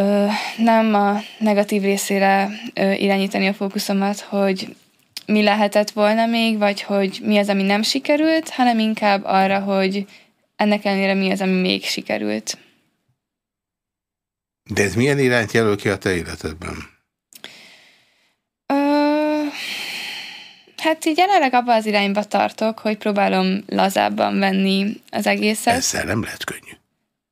ö, nem a negatív részére ö, irányítani a fókuszomat, hogy mi lehetett volna még, vagy hogy mi az, ami nem sikerült, hanem inkább arra, hogy ennek ellenére mi az, ami még sikerült. De ez milyen irányt jelöl ki a te életedben? Ö, hát így jelenleg abban az irányba tartok, hogy próbálom lazábban venni az egészet. Ezzel nem lehet könnyű.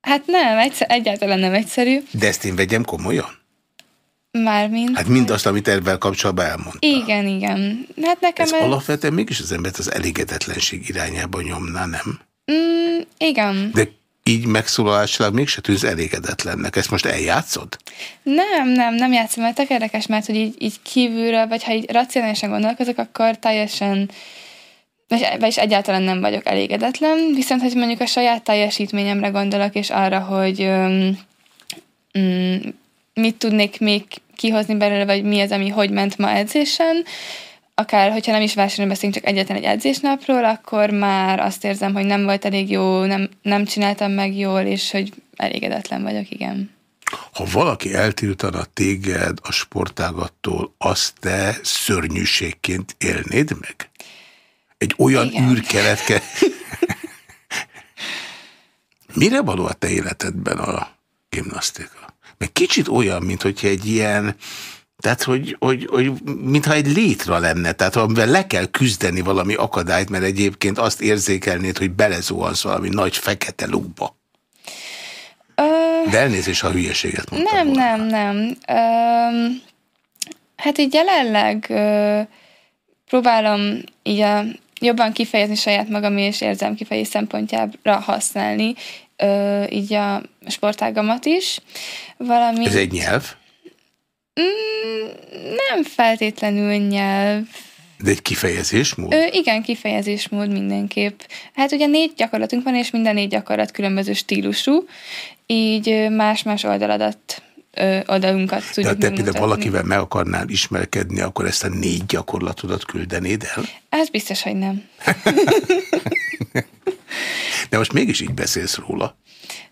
Hát nem, egyszer, egyáltalán nem egyszerű. De ezt én vegyem komolyan? Mármint. Hát mindazt, amit ebben kapcsolatban elmondta. Igen, igen. Hát nekem ez, ez alapvetően mégis az embert az elégedetlenség irányába nyomná, nem? Mm, igen. De így megszólalásilag mégse tűz elégedetlennek. Ezt most eljátszod? Nem, nem, nem játszom, mert tök érdekes, mert hogy így, így kívülről, vagy ha így racionálisan gondolkozok, akkor teljesen vagyis egyáltalán nem vagyok elégedetlen, viszont hogy mondjuk a saját teljesítményemre gondolok, és arra, hogy um, um, mit tudnék még kihozni belőle, vagy mi az, ami hogy ment ma edzésen, akár, hogyha nem is versenyről beszélünk, csak egyetlen egy edzésnapról, akkor már azt érzem, hogy nem volt elég jó, nem, nem csináltam meg jól, és hogy elégedetlen vagyok, igen. Ha valaki eltiltana téged a sportágattól, azt te szörnyűségként élnéd meg? Egy olyan Igen. űr keletke... *laughs* Mire való a te életedben a gimnasztika? Meg kicsit olyan, mint hogyha egy ilyen... Tehát, hogy, hogy, hogy mintha egy létra lenne, tehát amivel le kell küzdeni valami akadályt, mert egyébként azt érzékelnéd, hogy belezuhansz valami nagy fekete lukba. Ö... De elnézés, ha hülyeséget mondtam Nem, volna. nem, nem. Ö... Hát így jelenleg ö... próbálom így a jobban kifejezni saját magam és érzem kifejezés szempontjára használni ö, így a sportágamat is. Valami... Ez egy nyelv? Mm, nem feltétlenül nyelv. De egy kifejezésmód? Ö, igen, kifejezésmód mindenképp. Hát ugye négy gyakorlatunk van, és minden négy gyakorlat különböző stílusú, így más-más oldaladat ö, oldalunkat tudjuk De te például valakivel meg akarnál ismerkedni, akkor ezt a négy gyakorlatodat küldenéd el? Ez biztos, hogy nem. *laughs* De most mégis így beszélsz róla.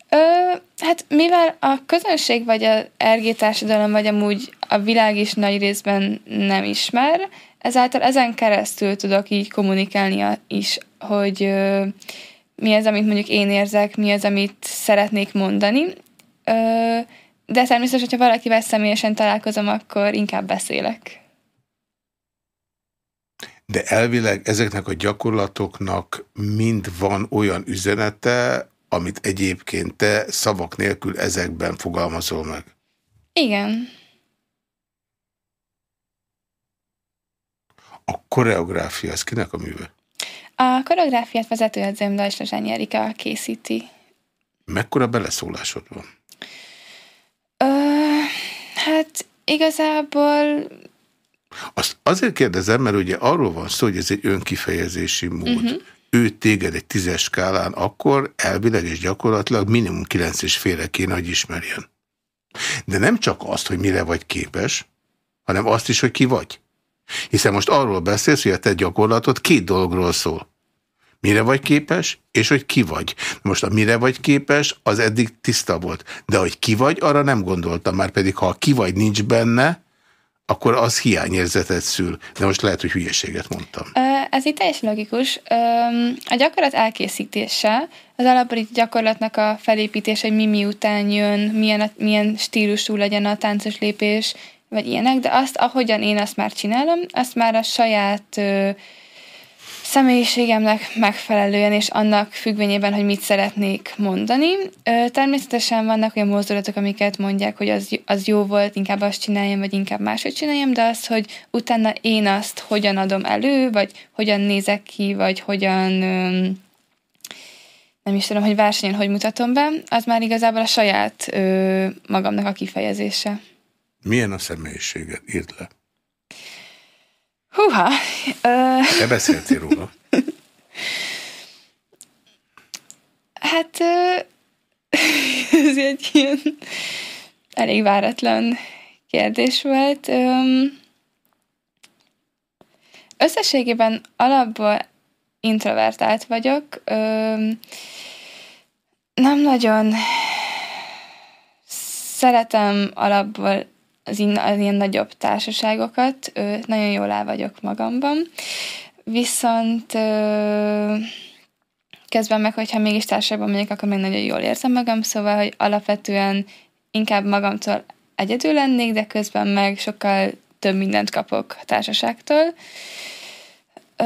Ö, hát mivel a közönség vagy a RG társadalom, vagy amúgy a világ is nagy részben nem ismer, ezáltal ezen keresztül tudok így kommunikálni is, hogy ö, mi az, amit mondjuk én érzek, mi az, amit szeretnék mondani. Ö, de természetesen, hogyha valakivel személyesen találkozom, akkor inkább beszélek. De elvileg ezeknek a gyakorlatoknak mind van olyan üzenete, amit egyébként te szavak nélkül ezekben fogalmazol meg. Igen. A koreográfia, az kinek a műve? A koreográfiát vezetőedzőm Dajsla Erika készíti. Mekkora beleszólásod van? Hát igazából... Azt azért kérdezem, mert ugye arról van szó, hogy ez egy önkifejezési mód. Uh mhm. -huh. Ő téged egy tízes skálán akkor elvileg és gyakorlatilag minimum kilenc és félre kéne, hogy ismerjen. De nem csak azt, hogy mire vagy képes, hanem azt is, hogy ki vagy. Hiszen most arról beszélsz, hogy a te gyakorlatod két dologról szól. Mire vagy képes, és hogy ki vagy. Most a mire vagy képes, az eddig tiszta volt. De hogy ki vagy, arra nem gondoltam. Már pedig, ha ki vagy nincs benne, akkor az hiányérzetet szül. De most lehet, hogy hülyeséget mondtam. Ez itt teljesen logikus. A gyakorlat elkészítése, az alapból gyakorlatnak a felépítése, hogy mi miután jön, milyen, milyen stílusú legyen a táncos lépés, vagy ilyenek, de azt, ahogyan én azt már csinálom, azt már a saját személyiségemnek megfelelően, és annak függvényében, hogy mit szeretnék mondani. Természetesen vannak olyan mozdulatok, amiket mondják, hogy az, az jó volt, inkább azt csináljam, vagy inkább máshogy csináljam, de az, hogy utána én azt hogyan adom elő, vagy hogyan nézek ki, vagy hogyan nem is tudom, hogy versenyen hogy mutatom be, az már igazából a saját magamnak a kifejezése. Milyen a személyiséged? Írd le. Húha! Uh... Te beszéltél róla. hát uh, ez egy ilyen elég váratlan kérdés volt. Um, összességében alapból introvertált vagyok. Um, nem nagyon szeretem alapból az, in, az ilyen nagyobb társaságokat, ö, nagyon jól el vagyok magamban, viszont ö, közben meg, hogyha mégis társaságban megyek, akkor még nagyon jól érzem magam, szóval, hogy alapvetően inkább magamtól egyedül lennék, de közben meg sokkal több mindent kapok a társaságtól. Ö,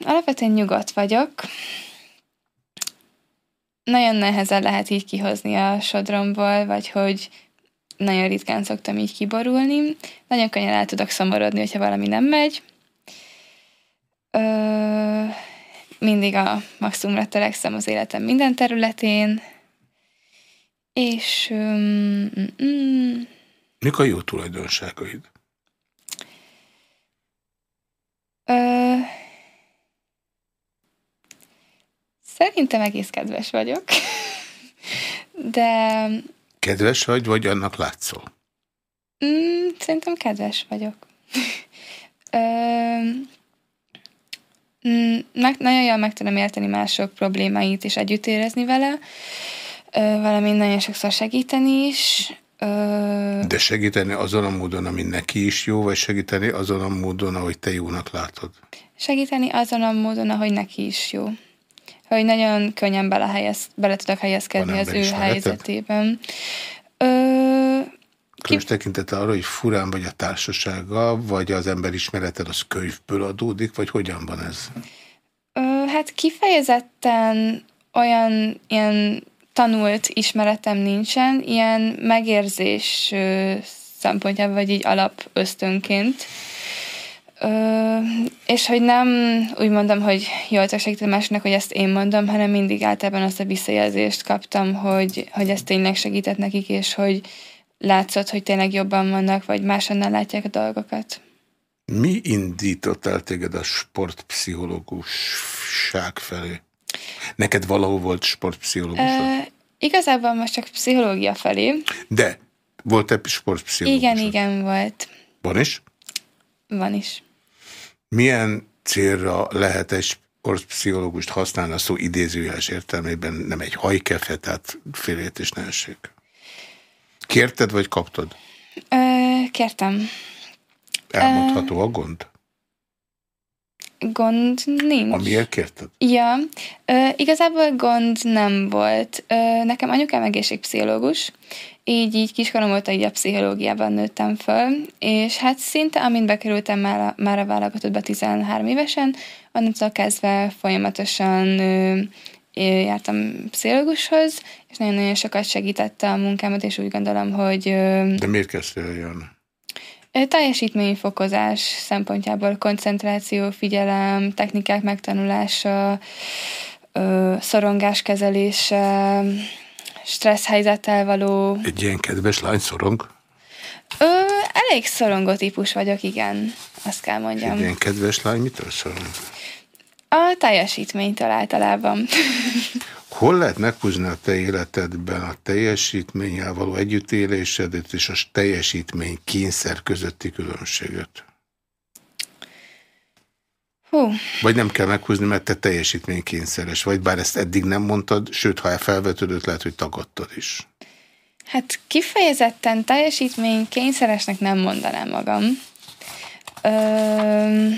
alapvetően nyugodt vagyok. Nagyon nehezen lehet így kihozni a sodromból, vagy hogy nagyon ritkán szoktam így kiborulni. Nagyon könnyen el tudok szomorodni, hogyha valami nem megy. Ö, mindig a maximumra törekszem az életem minden területén. És... Um, mm, Mik a jó tulajdonságaid? Ö, szerintem egész kedves vagyok. *laughs* De Kedves vagy, vagy annak látszol? Mm, szerintem kedves vagyok. *laughs* Ö, mm, meg, nagyon jól meg tudom érteni mások problémáit, és együtt érezni vele, ö, valamint nagyon sokszor segíteni is. Ö, De segíteni azon a módon, ami neki is jó, vagy segíteni azon a módon, ahogy te jónak látod? Segíteni azon a módon, ahogy neki is jó hogy nagyon könnyen belehelyez, bele tudok helyezkedni az ő helyzetében. Ö, Különös tekintete arra, hogy furán vagy a társasága, vagy az emberismereted az könyvből adódik, vagy hogyan van ez? Ö, hát kifejezetten olyan ilyen tanult ismeretem nincsen, ilyen megérzés szempontjából, vagy így alap ösztönként. Ö, és hogy nem úgy mondom, hogy jól csak segítem másnak, hogy ezt én mondom, hanem mindig általában azt a visszajelzést kaptam, hogy, hogy ez tényleg segített nekik, és hogy látszott, hogy tényleg jobban vannak, vagy máshonnan látják a dolgokat. Mi indított el téged a sportpszichológusság felé? Neked valahol volt sportpszichológus? igazából most csak pszichológia felé. De volt-e sportpszichológus? Igen, igen, volt. Van is? Van is. Milyen célra lehet egy orszpszichológust használni a szó idézőjeles értelmében, nem egy hajkefe, tehát félét és nehesség? Kérted, vagy kaptad? Ö, kértem. Elmondható a gond? Gond nincs. Amiért kérted? Ja, ö, igazából gond nem volt. Ö, nekem anyukám egészségpszichológus, így, így kiskorom óta így a pszichológiában nőttem föl, és hát szinte amint bekerültem már a, már a válogatottba 13 évesen, onnantól kezdve folyamatosan ö, jártam pszichológushoz, és nagyon-nagyon sokat segítette a munkámat, és úgy gondolom, hogy... Ö, De miért kezdtél jönni? Teljesítményfokozás szempontjából koncentráció, figyelem, technikák megtanulása, szorongás kezelése, stressz helyzettel való... Egy ilyen kedves lány szorong? Ö, elég szorongó típus vagyok, igen, azt kell mondjam. Egy ilyen kedves lány mitől szorong? A teljesítménytől általában. *laughs* Hol lehet meghúzni a te életedben a teljesítménnyel való együttélésedet és a teljesítmény kényszer közötti különbséget? Hú. Vagy nem kell meghúzni, mert te teljesítménykényszeres vagy, bár ezt eddig nem mondtad, sőt, ha felvetődött, lehet, hogy tagadtad is. Hát kifejezetten teljesítménykényszeresnek nem mondanám magam. Ö,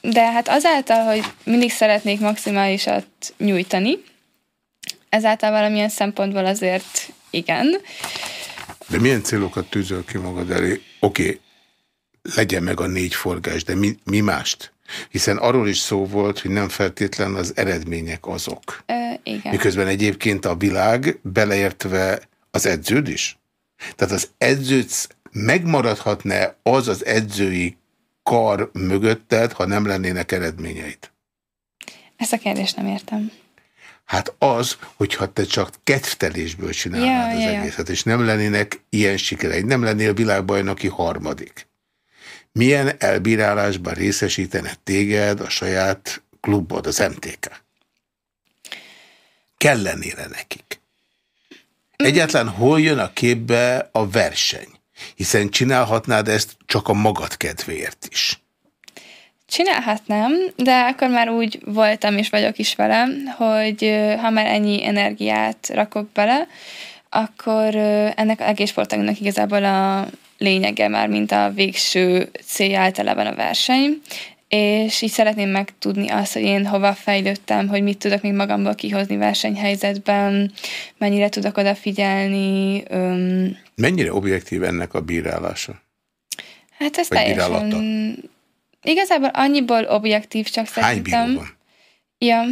de hát azáltal, hogy mindig szeretnék maximálisat nyújtani, ezáltal valamilyen szempontból azért igen. De milyen célokat tűzöl ki magad elé? Oké, okay, legyen meg a négy forgás, de mi, mi mást? Hiszen arról is szó volt, hogy nem feltétlen az eredmények azok. Ö, igen. Miközben egyébként a világ beleértve az edződ is? Tehát az edzőt megmaradhatna az az edzői kar mögötted, ha nem lennének eredményeit? Ezt a kérdést nem értem. Hát az, hogyha te csak kedvtelésből csinálnád ja, az ja, egészet, és nem lennének ilyen sikereid, nem lennél világbajnoki harmadik. Milyen elbírálásban részesítene téged a saját klubod, az MTK? Kellenéle nekik? Egyáltalán hol jön a képbe a verseny? Hiszen csinálhatnád ezt csak a magad kedvéért is. Csinálhatnám, de akkor már úgy voltam és vagyok is vele, hogy ha már ennyi energiát rakok bele, akkor ennek egész sportágunknak igazából a lényege már, mint a végső célja általában a verseny, és így szeretném megtudni azt, hogy én hova fejlődtem, hogy mit tudok még magamból kihozni versenyhelyzetben, mennyire tudok odafigyelni. Öm... Mennyire objektív ennek a bírálása? Hát ez Vagy teljesen... Bírálata? Igazából annyiból objektív, csak szerintem... Hány van? Ja,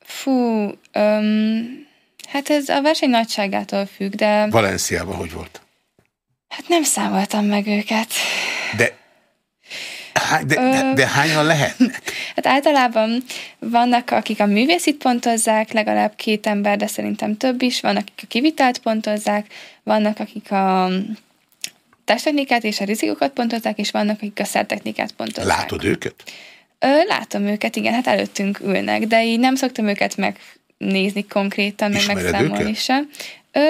fú, öm, hát ez a verseny nagyságától függ, de... Valenciában hogy volt? Hát nem számoltam meg őket. De de, de, de hányan lehetnek? Hát általában vannak, akik a művészit pontozzák, legalább két ember, de szerintem több is, vannak, akik a kivitelt pontozzák, vannak, akik a testtechnikát és a rizikokat pontozzák, és vannak, akik a szertechnikát pontozzák. Látod őket? Ö, látom őket, igen, hát előttünk ülnek, de így nem szoktam őket megnézni konkrétan, meg megszámolni se. Ö,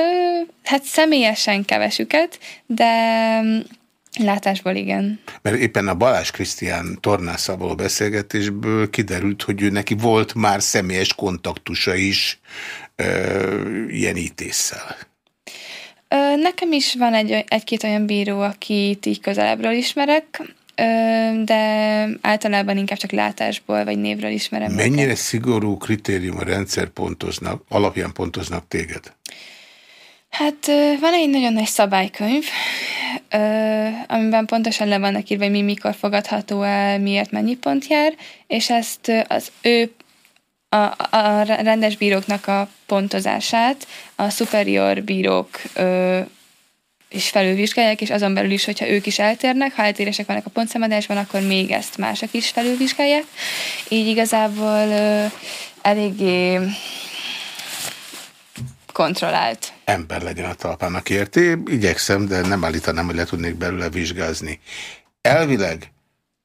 hát személyesen kevesüket, de Látásból igen. Mert éppen a Balázs Krisztián tornásszal való beszélgetésből kiderült, hogy ő neki volt már személyes kontaktusa is ö, ilyen ítésszel. Ö, nekem is van egy, egy-két olyan bíró, akit így közelebbről ismerek, ö, de általában inkább csak látásból vagy névről ismerem. Mennyire őket. szigorú kritérium a rendszer pontoznak, alapján pontoznak téged? Hát van egy nagyon nagy szabálykönyv, amiben pontosan le vannak írva, hogy mi mikor fogadható el, miért mennyi pont jár, és ezt az ő a, a rendes bíróknak a pontozását a superior bírók ö, is felülvizsgálják, és azon belül is, hogyha ők is eltérnek, ha eltérések vannak a pontszámadásban, akkor még ezt mások is felülvizsgálják. Így igazából ö, eléggé kontrollált. Ember legyen a talpának érti. Igyekszem, de nem állítanám, hogy le tudnék belőle vizsgázni. Elvileg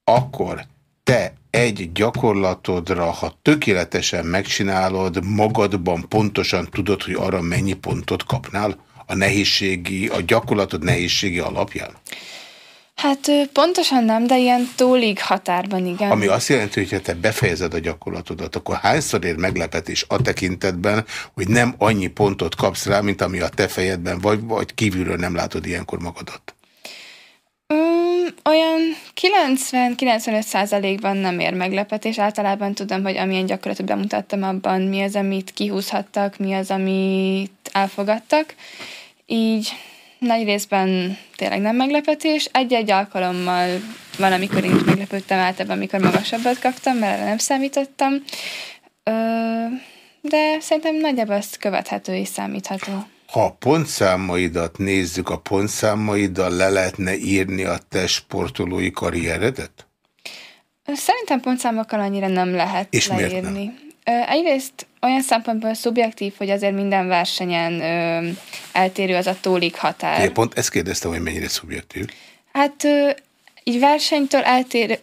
akkor te egy gyakorlatodra, ha tökéletesen megcsinálod, magadban pontosan tudod, hogy arra mennyi pontot kapnál a nehézségi, a gyakorlatod nehézségi alapján? Hát pontosan nem, de ilyen tólig határban igen. Ami azt jelenti, hogy ha te befejezed a gyakorlatodat, akkor hányszor ér meglepetés a tekintetben, hogy nem annyi pontot kapsz rá, mint ami a te fejedben vagy, vagy kívülről nem látod ilyenkor magadat? Um, olyan 90-95 százalékban nem ér meglepetés. Általában tudom, hogy amilyen gyakorlatot bemutattam abban, mi az, amit kihúzhattak, mi az, amit elfogadtak. Így nagy részben tényleg nem meglepetés. Egy-egy alkalommal van, amikor én is meglepődtem általában, amikor magasabbat kaptam, mert erre nem számítottam. De szerintem nagyjából ezt követhető és számítható. Ha a pontszámaidat nézzük, a pontszámaiddal le lehetne írni a te sportolói karrieredet? Szerintem pontszámokkal annyira nem lehet és leírni. Miért nem? Egyrészt olyan szempontból szubjektív, hogy azért minden versenyen ö, eltérő az a tólik határ. Én pont ezt kérdeztem, hogy mennyire szubjektív. Hát ö, így versenytől eltérő,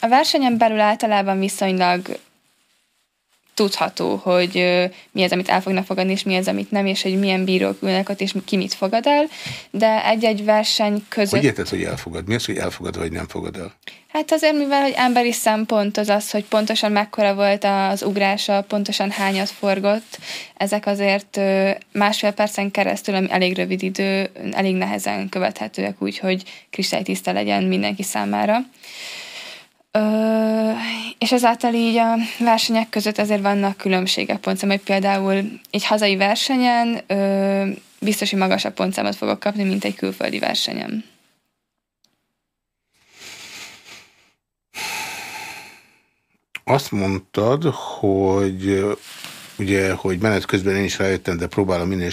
a versenyen belül általában viszonylag tudható, hogy mi az, amit el fognak fogadni, és mi az, amit nem, és hogy milyen bírók ülnek ott, és ki mit fogad el, de egy-egy verseny között... Hogy érted, hogy elfogad? Mi az, hogy elfogad, vagy nem fogad el? Hát azért, mivel hogy emberi szempont az az, hogy pontosan mekkora volt az ugrása, pontosan hányat forgott, ezek azért másfél percen keresztül, ami elég rövid idő, elég nehezen követhetőek úgy, hogy kristálytiszta legyen mindenki számára. Ö, és ezáltal így a versenyek között azért vannak különbségek pontszám, hogy például egy hazai versenyen ö, biztos, hogy magasabb pontszámot fogok kapni, mint egy külföldi versenyen. Azt mondtad, hogy ugye, hogy menet közben én is rájöttem, de próbálom minél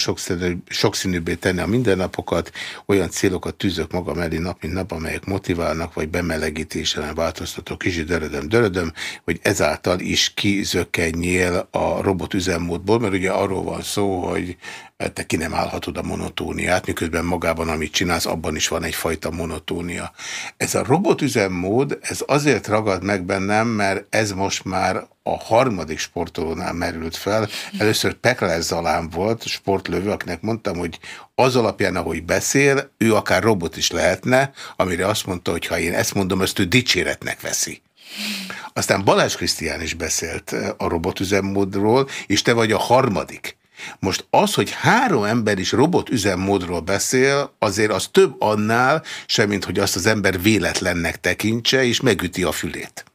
sokszínűbbé tenni a mindennapokat, olyan célokat tűzök magam elé nap, mint nap, amelyek motiválnak, vagy bemelegítésen változtatok, kicsi dörödöm, dörödöm, hogy ezáltal is kizökkenjél a robot üzemmódból, mert ugye arról van szó, hogy te ki nem állhatod a monotóniát, miközben magában, amit csinálsz, abban is van egyfajta monotónia. Ez a robotüzemmód, ez azért ragad meg bennem, mert ez most már a harmadik sportolónál merült fel. Először Pekler Zalán volt, sportlövő, akinek mondtam, hogy az alapján, ahogy beszél, ő akár robot is lehetne, amire azt mondta, hogy ha én ezt mondom, ezt ő dicséretnek veszi. Aztán Balázs Krisztián is beszélt a robotüzemmódról, és te vagy a harmadik. Most az, hogy három ember is robot üzemmódról beszél, azért az több annál, semmint hogy azt az ember véletlennek tekintse, és megüti a fülét.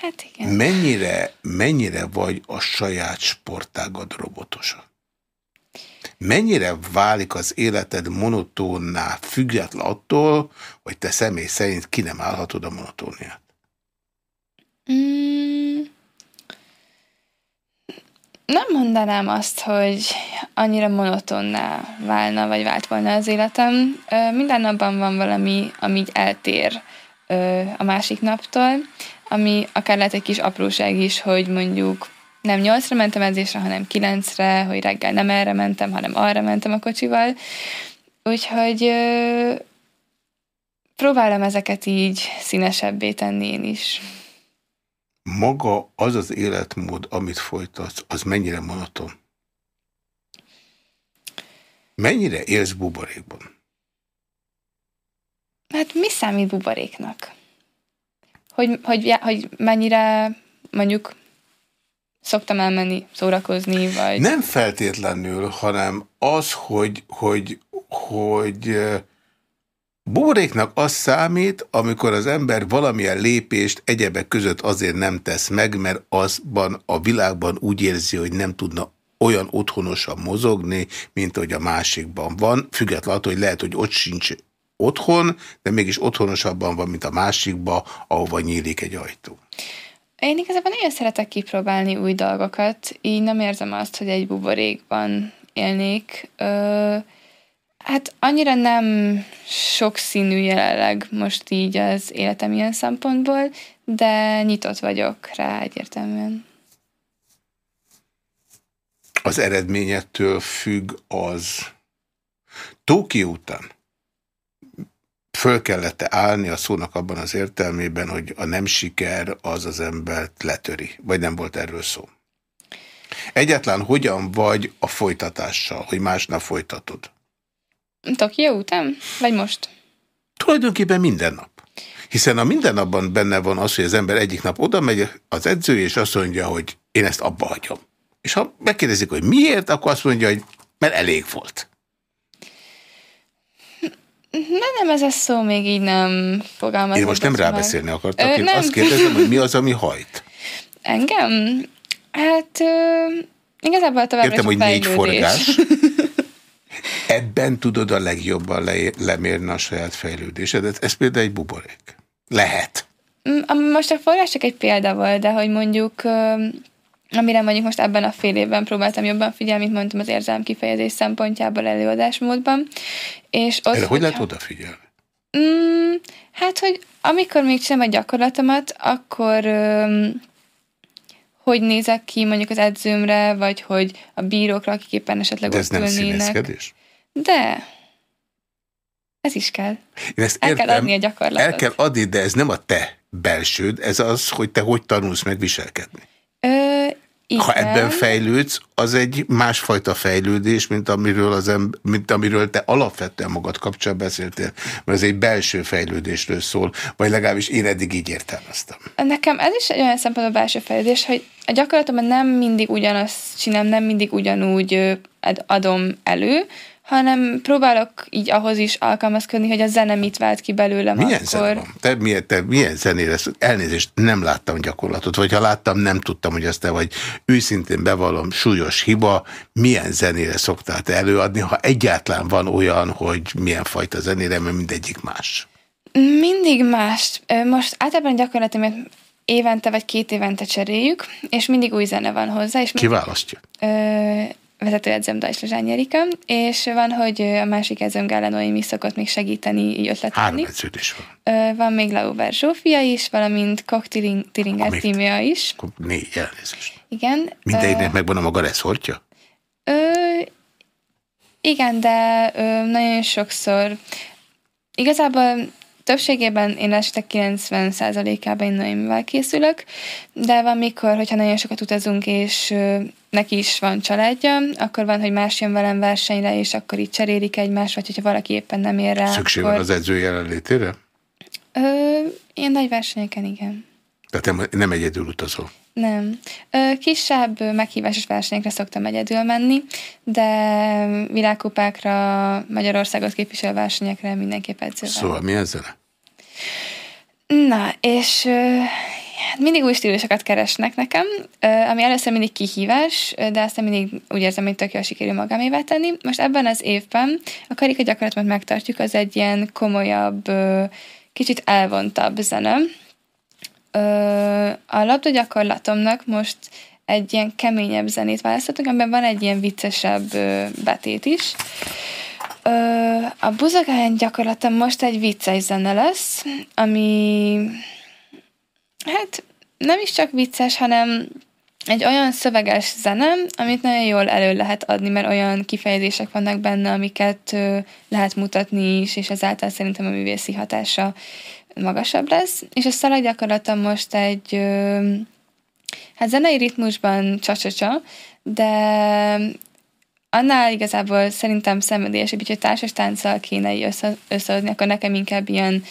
Hát igen. Mennyire, mennyire vagy a saját sportágad robotosa? Mennyire válik az életed monotónná független attól, hogy te személy szerint ki nem állhatod a monotóniát? Mm, nem mondanám azt, hogy annyira monotonná válna, vagy vált volna az életem. Minden napban van valami, ami így eltér a másik naptól, ami akár lehet egy kis apróság is, hogy mondjuk nem nyolcra mentem edzésre, hanem kilencre, hogy reggel nem erre mentem, hanem arra mentem a kocsival. Úgyhogy próbálom ezeket így színesebbé tenni én is maga az az életmód, amit folytatsz, az mennyire monoton? Mennyire élsz buborékban? Hát mi számít buboréknak? Hogy, hogy, hogy mennyire mondjuk szoktam elmenni szórakozni, vagy... Nem feltétlenül, hanem az, hogy, hogy, hogy Buboréknak az számít, amikor az ember valamilyen lépést egyebek között azért nem tesz meg, mert azban a világban úgy érzi, hogy nem tudna olyan otthonosan mozogni, mint hogy a másikban van, függetlenül attól, hogy lehet, hogy ott sincs otthon, de mégis otthonosabban van, mint a másikba, ahova nyílik egy ajtó. Én igazából nagyon szeretek kipróbálni új dolgokat, így nem érzem azt, hogy egy buborékban élnék. Ö- Hát annyira nem sokszínű jelenleg most így az életem ilyen szempontból, de nyitott vagyok rá egyértelműen. Az eredményettől függ az Tókió után föl kellett -e állni a szónak abban az értelmében, hogy a nem siker az az embert letöri, vagy nem volt erről szó? Egyáltalán hogyan vagy a folytatással, hogy másnap folytatod? Tokió után? Vagy most? Tulajdonképpen minden nap. Hiszen a minden napban benne van az, hogy az ember egyik nap oda megy az edző, és azt mondja, hogy én ezt abba hagyom. És ha megkérdezik, hogy miért, akkor azt mondja, hogy mert elég volt. Na nem, ez a szó még így nem fogalmazom. Én most nem rábeszélni akartam, én nem. azt kérdezem, hogy mi az, ami hajt. Engem? Hát ö, igazából továbbra Értem, hogy négy forgás. *laughs* Ebben tudod a legjobban le lemérni a saját fejlődésedet. Ez például egy buborék. Lehet. Mm, most a forrás csak egy példa volt, de hogy mondjuk amire mondjuk most ebben a fél évben próbáltam jobban figyelni, mint mondtam az érzelem kifejezés szempontjából előadásmódban. És ott, Erre hogy lehet odafigyelni? Mm, hát, hogy amikor még csinálom a gyakorlatomat, akkor hogy nézek ki mondjuk az edzőmre, vagy hogy a bírókra, akik éppen esetleg De ez nem színészkedés? De. Ez is kell. Én ezt el értem, kell adni a gyakorlatot. El kell adni, de ez nem a te belsőd, ez az, hogy te hogy tanulsz meg viselkedni. Ö, igen. Ha ebben fejlődsz, az egy másfajta fejlődés, mint amiről, az em, mint amiről te alapvetően magad kapcsán beszéltél, mert ez egy belső fejlődésről szól, vagy legalábbis én eddig így értelmeztem. Nekem ez is egy olyan szempontból belső fejlődés, hogy a gyakorlatomban nem mindig ugyanazt csinálom, nem mindig ugyanúgy adom elő, hanem próbálok így ahhoz is alkalmazkodni, hogy a zene mit vált ki belőlem milyen akkor. Zene van? Te, milyen, te milyen zenére? Elnézést, nem láttam gyakorlatot, vagy ha láttam, nem tudtam, hogy azt te vagy. Őszintén bevallom, súlyos hiba, milyen zenére szoktál te előadni, ha egyáltalán van olyan, hogy milyen fajta zenére, mert mindegyik más. Mindig más. Most általában gyakorlatilag évente vagy két évente cseréljük, és mindig új zene van hozzá. És Ki választja? Ö, vezetőedzőm Dajs Lezsány Erika, és van, hogy a másik edzőm Gála mi szokott még segíteni, így ötletelni. Három edződés van. Van még Lauber Zsófia is, valamint Kok Tiringer Tímia is. Négy elnézést. Igen. Mindegyiknek uh, megvan a maga reszortja? Ö, igen, de ö, nagyon sokszor igazából Többségében én esetek 90%-ában én nagyon készülök, de van mikor, hogyha nagyon sokat utazunk, és neki is van családja, akkor van, hogy más jön velem versenyre, és akkor így cserélik egymást, vagy hogyha valaki éppen nem ér rá. Szükség akkor... van az edző jelenlétére? Ö, ilyen nagy versenyeken, igen. Tehát nem, nem egyedül utazol? Nem. Kisebb meghívásos versenyekre szoktam egyedül menni, de világkupákra, Magyarországot képviselő versenyekre mindenképp edzővel. Szóval milyen zene? Na, és hát mindig új stílusokat keresnek nekem, ami először mindig kihívás, de aztán mindig úgy érzem, hogy tök jól sikerül magamévá tenni. Most ebben az évben a karika gyakorlatomat megtartjuk, az egy ilyen komolyabb, kicsit elvontabb zene. A labda gyakorlatomnak most egy ilyen keményebb zenét választottunk, amiben van egy ilyen viccesebb betét is. A buzagáján gyakorlatom most egy vicces zene lesz, ami hát nem is csak vicces, hanem egy olyan szöveges zene, amit nagyon jól elő lehet adni, mert olyan kifejezések vannak benne, amiket lehet mutatni is, és ezáltal szerintem a művészi hatása magasabb lesz. És a szalaggyakorlatom most egy hát zenei ritmusban csacsacsa, de annál igazából szerintem szenvedélyesebb, hogy társas tánccal kéne össze, összehozni, akkor nekem inkább ilyen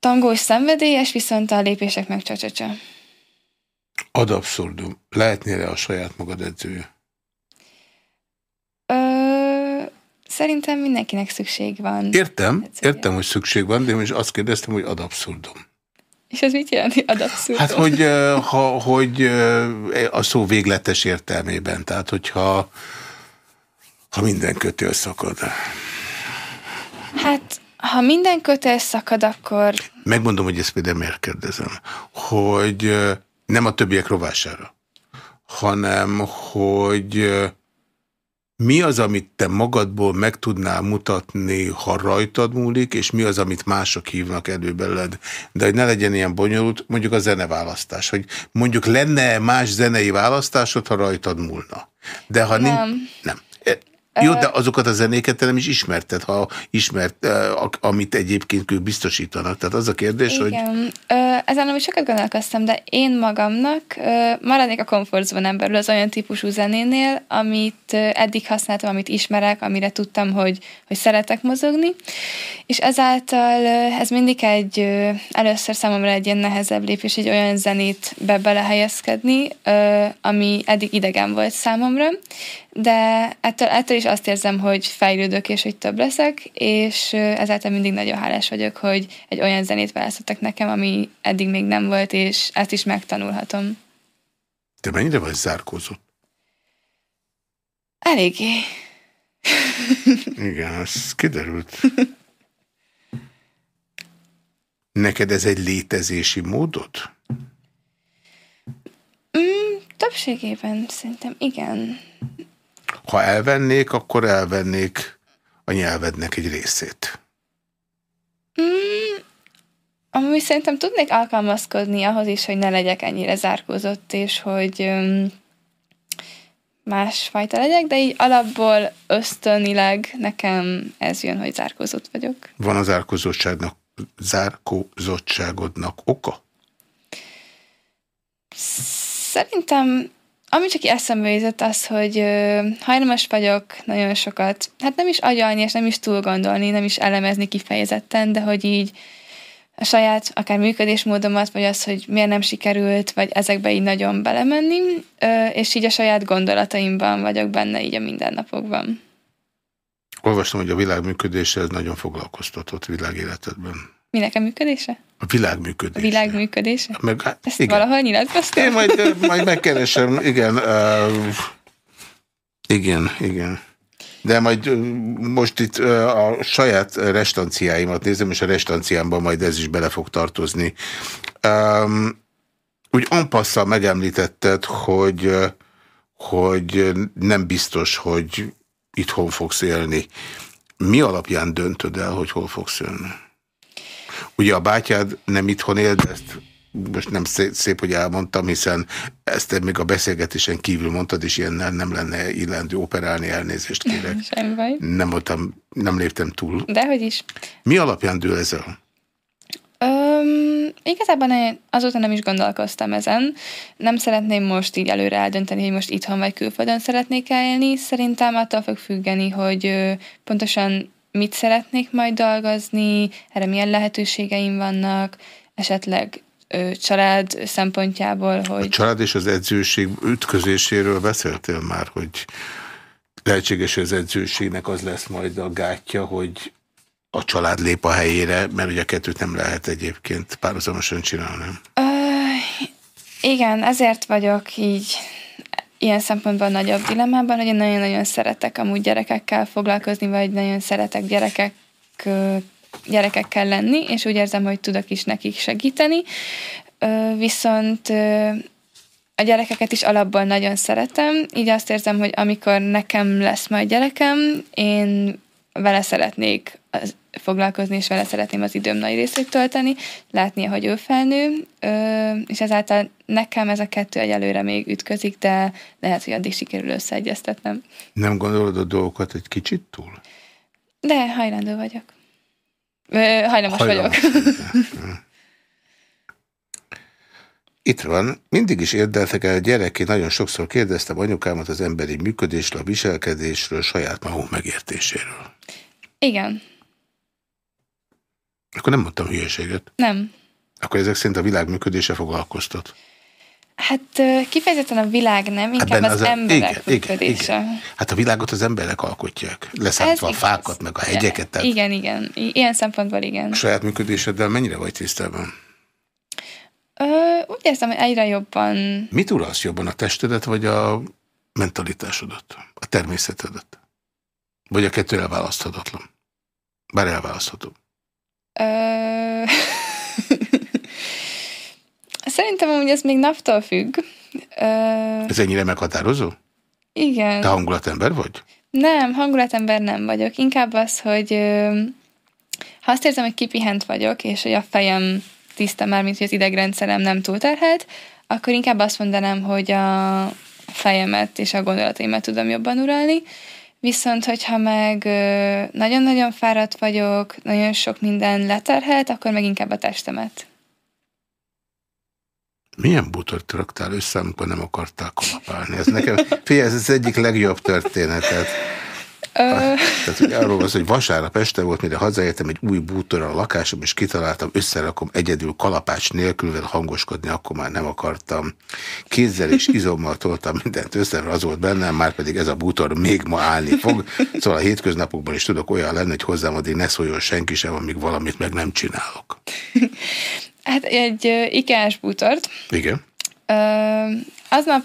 tangós szenvedélyes, viszont a lépések meg csacsacsa. Ad abszurdum. Lehetnél-e a saját magad edzője? Ö, szerintem mindenkinek szükség van. Értem, edzője. értem, hogy szükség van, de én is azt kérdeztem, hogy ad abszurdum. És ez mit jelenti ad abszurdum? Hát, hogy, ha, hogy a szó végletes értelmében, tehát hogyha ha minden kötél szakad. Hát, ha minden kötél szakad, akkor... Megmondom, hogy ezt például miért kérdezem. Hogy nem a többiek rovására, hanem hogy mi az, amit te magadból meg tudnál mutatni, ha rajtad múlik, és mi az, amit mások hívnak elő belőled. De hogy ne legyen ilyen bonyolult, mondjuk a zeneválasztás, hogy mondjuk lenne más zenei választásod, ha rajtad múlna. De ha nem. nincs... Nem. Jó, de azokat a zenéket te nem is ismerted, ha ismert, amit egyébként ők biztosítanak. Tehát az a kérdés, Igen. hogy... Igen. Ezen nem is sokat gondolkoztam, de én magamnak maradnék a komfortzónán belül az olyan típusú zenénél, amit eddig használtam, amit ismerek, amire tudtam, hogy, hogy szeretek mozogni. És ezáltal ez mindig egy, először számomra egy ilyen nehezebb lépés, egy olyan zenét be belehelyezkedni, ami eddig idegen volt számomra, de ettől, ettől is azt érzem, hogy fejlődök, és hogy több leszek, és ezáltal mindig nagyon hálás vagyok, hogy egy olyan zenét választottak nekem, ami eddig még nem volt, és ezt is megtanulhatom. Te mennyire vagy zárkózott? Eléggé. Igen, ez kiderült. Neked ez egy létezési módod? Mm, többségében szerintem igen. Ha elvennék, akkor elvennék a nyelvednek egy részét. Mm, ami szerintem tudnék alkalmazkodni ahhoz is, hogy ne legyek ennyire zárkózott, és hogy um, másfajta legyek, de így alapból ösztönileg nekem ez jön, hogy zárkózott vagyok. Van az zárkózottságnak, zárkózottságodnak oka? Szerintem ami csak eszembe jutott az, hogy ö, hajlamos vagyok nagyon sokat, hát nem is agyalni, és nem is túl gondolni, nem is elemezni kifejezetten, de hogy így a saját akár működésmódomat, vagy az, hogy miért nem sikerült, vagy ezekbe így nagyon belemenni, és így a saját gondolataimban vagyok benne így a mindennapokban. Olvastam, hogy a világ működése ez nagyon foglalkoztatott világéletedben. Minek a működése? A világ működése. A világ működése? Meg, hát, Ezt igen. valahol nyilatkoztam? Én majd, majd megkeresem, igen. Uh, igen, igen. De majd most itt a saját restanciáimat nézem, és a restanciámban majd ez is bele fog tartozni. Um, úgy anpasszal megemlítetted, hogy, hogy nem biztos, hogy itthon fogsz élni. Mi alapján döntöd el, hogy hol fogsz élni? Ugye a bátyád nem itthon él, de ezt most nem szép, szép, hogy elmondtam, hiszen ezt még a beszélgetésen kívül mondtad, és ilyennel nem lenne illendő operálni, elnézést kérek. *laughs* Semmi baj. Nem, voltam, nem léptem túl. Dehogy is. Mi alapján dől ez el? Öm, igazából azóta nem is gondolkoztam ezen. Nem szeretném most így előre eldönteni, hogy most itthon vagy külföldön szeretnék elni. Szerintem attól fog függeni, hogy pontosan mit szeretnék majd dolgozni, erre milyen lehetőségeim vannak, esetleg ö, család szempontjából, hogy... A család és az edzőség ütközéséről beszéltél már, hogy lehetséges, hogy az edzőségnek az lesz majd a gátja, hogy a család lép a helyére, mert ugye a kettőt nem lehet egyébként párhuzamosan csinálni. Ö, igen, ezért vagyok így ilyen szempontból nagyobb dilemmában, hogy én nagyon-nagyon szeretek amúgy gyerekekkel foglalkozni, vagy nagyon szeretek gyerekek, gyerekekkel lenni, és úgy érzem, hogy tudok is nekik segíteni. Viszont a gyerekeket is alapból nagyon szeretem, így azt érzem, hogy amikor nekem lesz majd gyerekem, én vele szeretnék az, foglalkozni, és vele szeretném az időm nagy részét tölteni, látni, hogy ő felnő, ö, és ezáltal nekem ez a kettő egyelőre még ütközik, de lehet, hogy addig sikerül összeegyeztetnem. Nem gondolod a dolgokat egy kicsit túl? De hajlandó vagyok. Ö, hajlamos, hajlamos vagyok. *laughs* Itt van, mindig is érdeltek el gyerekké, nagyon sokszor kérdeztem anyukámat az emberi működésről, a viselkedésről, saját magunk megértéséről. Igen. Akkor nem mondtam hülyeséget. Nem. Akkor ezek szerint a világ működése foglalkoztat. Hát kifejezetten a világ nem, inkább az, az emberek igen, működése. Igen, igen. Hát a világot az emberek alkotják, leszámítva a fákat, meg a hegyeket. Tehát igen, igen. Ilyen szempontból igen. A saját működéseddel mennyire vagy tisztában? Ö, úgy érzem, hogy egyre jobban... Mit uralsz jobban, a testedet, vagy a mentalitásodat, a természetedet? Vagy a kettő elválaszthatatlan? Bár elválasztható. Ö... *laughs* Szerintem amúgy ez még naptól függ. Ö... Ez ennyire meghatározó? Igen. Te hangulatember vagy? Nem, hangulatember nem vagyok. Inkább az, hogy ö, ha azt érzem, hogy kipihent vagyok, és hogy a fejem tiszta már, mint hogy az idegrendszerem nem túlterhelt, akkor inkább azt mondanám, hogy a fejemet és a gondolataimat tudom jobban uralni. Viszont, hogyha meg nagyon-nagyon fáradt vagyok, nagyon sok minden leterhelt, akkor meg inkább a testemet. Milyen butort raktál össze, amikor nem akartál kalapálni? Ez nekem, figyelj, ez az egyik legjobb történetet. *laughs* Tehát hogy arról van, hogy vasárnap este volt, mire hazaértem egy új bútorral a lakásom, és kitaláltam, összerakom egyedül kalapács nélkül, mert hangoskodni akkor már nem akartam. Kézzel és izommal toltam mindent össze, az volt bennem, már pedig ez a bútor még ma állni fog. Szóval a hétköznapokban is tudok olyan lenni, hogy hozzám addig ne szóljon senki sem, amíg valamit meg nem csinálok. *laughs* Hát egy ikás bútort. Igen. Uh, aznap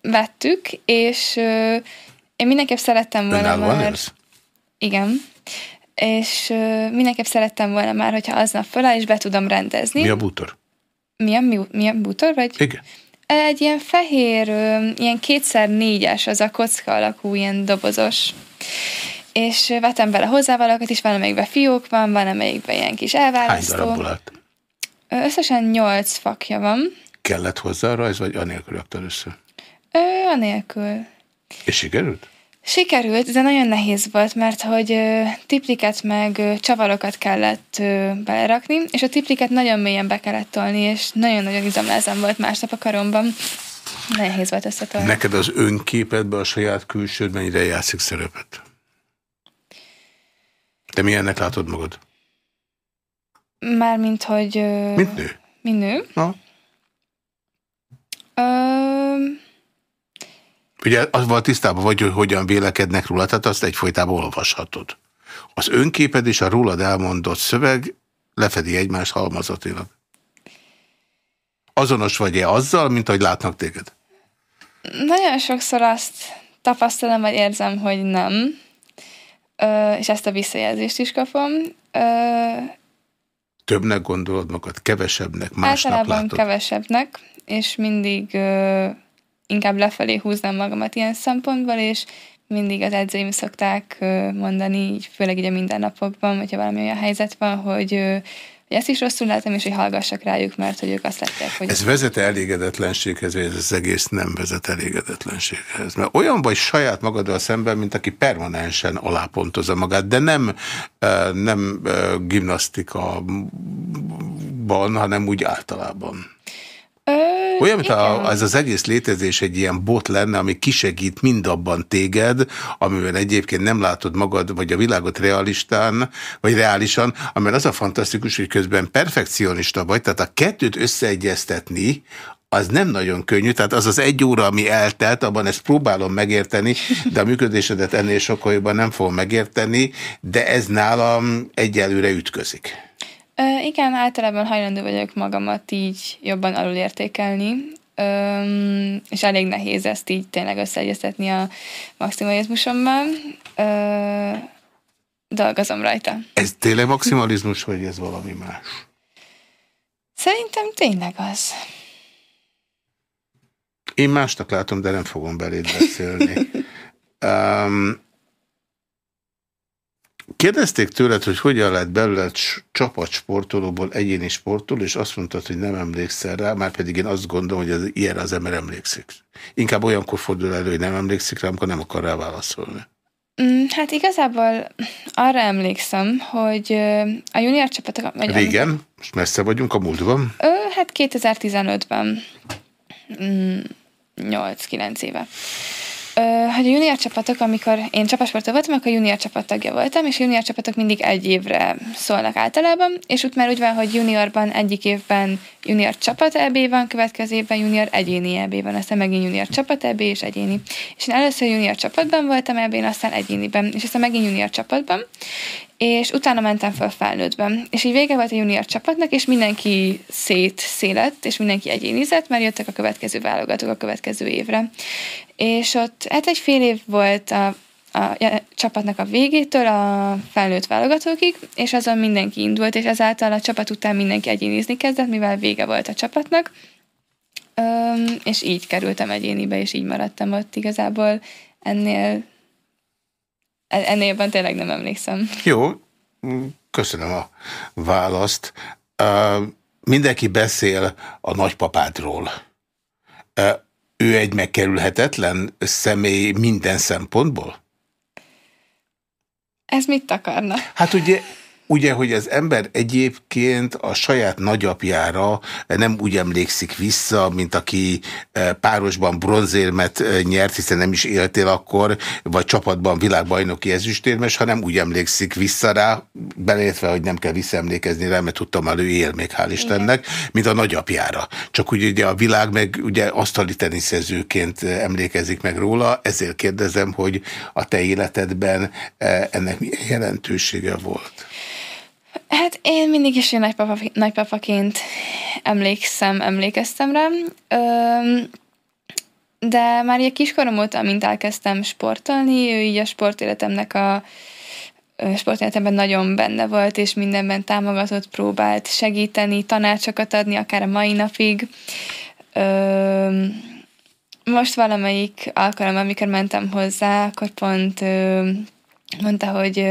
vettük, és én mindenképp szerettem volna Önállóan már... Élsz? Igen. És uh, mindenképp szerettem volna már, hogyha aznap föláll, és be tudom rendezni. Mi a bútor? Mi a, mi, mi a bútor? Vagy? Igen. Egy ilyen fehér, ilyen kétszer négyes, az a kocka alakú, ilyen dobozos. És vettem bele hozzávalakat is, van amelyikben fiók van, van amelyikben ilyen kis elválasztó. Hány darab Összesen nyolc fakja van. Kellett hozzá a rajz, vagy anélkül raktad össze? Ö, anélkül. És sikerült? Sikerült, de nagyon nehéz volt, mert hogy tipliket meg csavarokat kellett belerakni, és a tipliket nagyon mélyen be kellett tolni, és nagyon-nagyon izomlázam volt másnap a karomban. Nehéz volt összetolni. Neked az önképedben a saját külsőd mennyire játszik szerepet? Te milyennek látod magad? Mármint, hogy... Mint nő? Mint nő? Na. Ö, Ugye azzal tisztában vagy, hogy hogyan vélekednek róla, tehát azt egyfolytában olvashatod. Az önképed és a rólad elmondott szöveg lefedi egymást halmazatilag. Azonos vagy-e azzal, mint ahogy látnak téged? nagyon sokszor azt tapasztalom, vagy érzem, hogy nem. Ö, és ezt a visszajelzést is kapom. Ö, Többnek gondolod magad, kevesebbnek, másnap általában látod? kevesebbnek, és mindig ö, inkább lefelé húznám magamat ilyen szempontból, és mindig az edzőim szokták mondani, főleg így a mindennapokban, hogyha valami olyan helyzet van, hogy, hogy ezt is rosszul látom, és hogy hallgassak rájuk, mert hogy ők azt látják, hogy... Ez vezet elégedetlenséghez, vagy ez az egész nem vezet elégedetlenséghez? Mert olyan vagy saját magaddal szemben, mint aki permanensen alápontozza magát, de nem, nem gimnasztikaban, hanem úgy általában. Olyan, mint a, ez az egész létezés egy ilyen bot lenne, ami kisegít mindabban téged, amiben egyébként nem látod magad, vagy a világot realistán, vagy reálisan, amiben az a fantasztikus, hogy közben perfekcionista vagy, tehát a kettőt összeegyeztetni, az nem nagyon könnyű, tehát az az egy óra, ami eltelt, abban ezt próbálom megérteni, de a működésedet ennél sokkal jobban nem fogom megérteni, de ez nálam egyelőre ütközik. Ö, igen, általában hajlandó vagyok magamat így jobban alulértékelni, Öm, és elég nehéz ezt így tényleg összeegyeztetni a maximalizmusommal. Ö, dolgozom rajta. Ez tényleg maximalizmus, vagy ez valami más? Szerintem tényleg az. Én másnak látom, de nem fogom beléd beszélni. *laughs* Um, kérdezték tőled, hogy hogyan lett belőle csapatsportolóból egyéni sportoló, és azt mondtad, hogy nem emlékszel rá, már pedig én azt gondolom, hogy az, ilyen az ember emlékszik. Inkább olyankor fordul elő, hogy nem emlékszik rá, amikor nem akar rá válaszolni. Mm, Hát igazából arra emlékszem, hogy a junior csapatok... Vagy Régen, most messze vagyunk a múltban. Ö, hát 2015-ben. Mm, 8-9 éve. Hogy a junior csapatok, amikor én csapatsportol voltam, akkor junior csapat tagja voltam, és junior csapatok mindig egy évre szólnak általában, és úgy már úgy van, hogy juniorban egyik évben junior csapat EB van, következő évben junior egyéni EB van, aztán megint junior csapat EB és egyéni. És én először junior csapatban voltam EB-n, aztán egyéniben, és aztán megint junior csapatban, és utána mentem fel felnőttben. És így vége volt a junior csapatnak, és mindenki szét szélett, és mindenki egyénizett, mert jöttek a következő válogatók a következő évre. És ott hát egy fél év volt a, a csapatnak a végétől a felnőtt válogatókig, és azon mindenki indult, és ezáltal a csapat után mindenki egyénizni kezdett, mivel vége volt a csapatnak. Öm, és így kerültem egyénibe, és így maradtam ott igazából. Ennél ennél jobban tényleg nem emlékszem. Jó, köszönöm a választ. Uh, mindenki beszél a nagypapádról. Uh, ő egy megkerülhetetlen személy minden szempontból? Ez mit akarna? Hát ugye, ugye, hogy az ember egyébként a saját nagyapjára nem úgy emlékszik vissza, mint aki párosban bronzérmet nyert, hiszen nem is éltél akkor, vagy csapatban világbajnoki ezüstérmes, hanem úgy emlékszik vissza rá, beleértve, hogy nem kell visszaemlékezni rá, mert tudtam már ő él még, hál' Istennek, mint a nagyapjára. Csak úgy ugye a világ meg ugye asztali teniszezőként emlékezik meg róla, ezért kérdezem, hogy a te életedben ennek milyen jelentősége volt? Hát én mindig is én nagypapa, nagypapaként emlékszem, emlékeztem rá. De már ilyen kiskorom óta, amint elkezdtem sportolni, ő így a sportéletemnek a sportéletemben nagyon benne volt, és mindenben támogatott, próbált segíteni, tanácsokat adni, akár a mai napig. Most valamelyik alkalom, amikor mentem hozzá, akkor pont mondta, hogy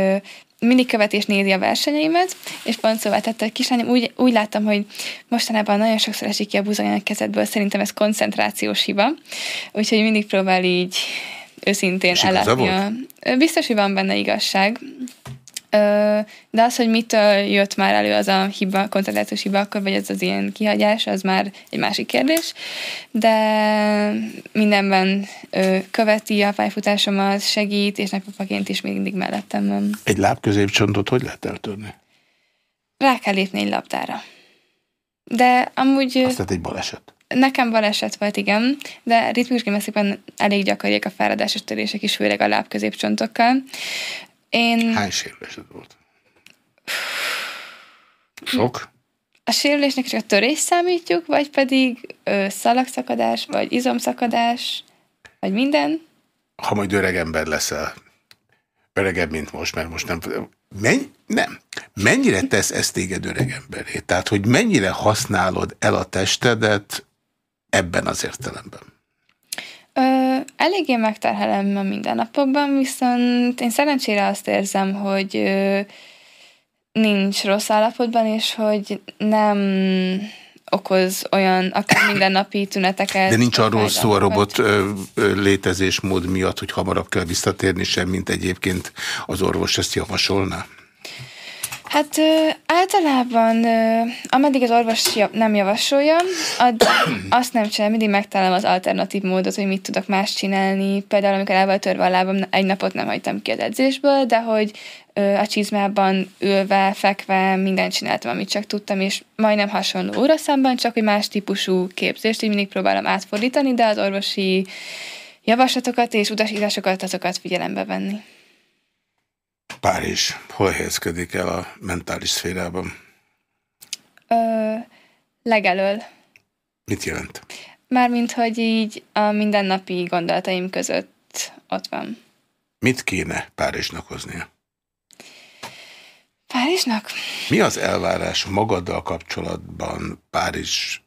mindig követi és nézi a versenyeimet, és pont szóval tette, hogy kislányom, úgy, úgy láttam, hogy mostanában nagyon sokszor esik ki a buzonyan a kezedből, szerintem ez koncentrációs hiba, úgyhogy mindig próbál így őszintén ellátni a... Biztos, hogy van benne igazság. De az, hogy mitől jött már elő az a hiba, koncentrációs hiba, akkor vagy ez az ilyen kihagyás, az már egy másik kérdés. De mindenben követi a pályafutásomat, segít, és nagypapaként is mindig mellettem van. Egy lábközépcsontot hogy lehet eltörni? Rá kell lépni egy labdára. De amúgy... Azt tehát egy baleset. Nekem baleset volt, igen, de ritmikus gimnasztikban elég gyakoriak a fáradásos törések is, főleg a lábközépcsontokkal. Én... Hány sérülésed volt? Sok? A sérülésnek csak a törés számítjuk, vagy pedig ö, szalagszakadás, vagy izomszakadás, vagy minden? Ha majd öreg ember leszel, öregebb, mint most, mert most nem... Menny, nem. Mennyire tesz ezt téged öreg emberé? Tehát, hogy mennyire használod el a testedet ebben az értelemben? Ö, eléggé megterhelem a mindennapokban, viszont én szerencsére azt érzem, hogy ö, nincs rossz állapotban, és hogy nem okoz olyan akár mindennapi tüneteket. De nincs arról szó a robot ö, ö, létezésmód miatt, hogy hamarabb kell visszatérni sem, mint egyébként az orvos ezt javasolná? Hát ö, általában, ö, ameddig az orvos nem javasolja, addig *coughs* azt nem csinál, mindig megtalálom az alternatív módot, hogy mit tudok más csinálni. Például, amikor el törve a lábam, egy napot nem hagytam ki az edzésből, de hogy ö, a csizmában ülve, fekve mindent csináltam, amit csak tudtam, és majdnem hasonló óraszámban, csak hogy más típusú képzést, így mindig próbálom átfordítani, de az orvosi javaslatokat és utasításokat azokat figyelembe venni. Párizs hol helyezkedik el a mentális szférában? Ö, legelől. Mit jelent? Mármint, hogy így a mindennapi gondolataim között ott van. Mit kéne Párizsnak hoznia? Párizsnak? Mi az elvárás magaddal kapcsolatban Párizs,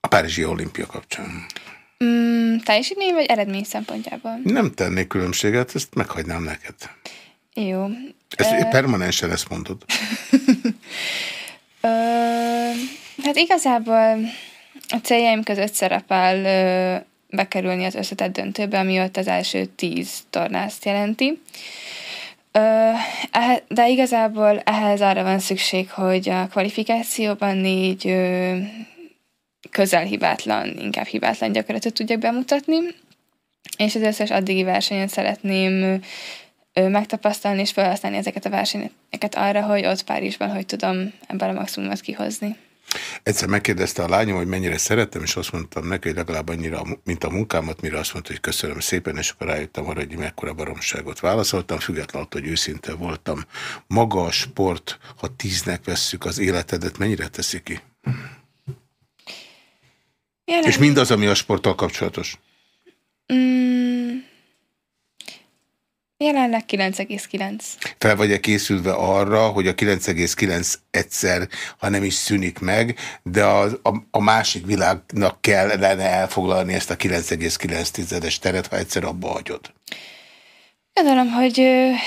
a Párizsi olimpia kapcsán? Mm, teljesítmény vagy eredmény szempontjából? Nem tennék különbséget, ezt meghagynám neked. Jó. Ezt uh, permanensen ezt mondod. *laughs* uh, hát igazából a céljaim között szerepel uh, bekerülni az összetett döntőbe, ami ott az első tíz tornást jelenti. Uh, de igazából ehhez arra van szükség, hogy a kvalifikációban négy közel hibátlan, inkább hibátlan gyakorlatot tudjak bemutatni, és az összes addigi versenyen szeretném megtapasztalni és felhasználni ezeket a versenyeket arra, hogy ott Párizsban hogy tudom ebből a maximumot kihozni. Egyszer megkérdezte a lányom, hogy mennyire szerettem, és azt mondtam neki, hogy legalább annyira, mint a munkámat, mire azt mondta, hogy köszönöm szépen, és akkor rájöttem arra, hogy mekkora baromságot válaszoltam, függetlenül hogy őszinte voltam. Maga a sport, ha tíznek vesszük az életedet, mennyire teszi ki? Jelen... És mindaz, ami a sporttal kapcsolatos? Mm, jelenleg 9,9. Fel vagy-e készülve arra, hogy a 9,9 egyszer, ha nem is szűnik meg, de a, a, a másik világnak kellene elfoglalni ezt a 9,9-es teret, ha egyszer abba hagyod? Gondolom, hogy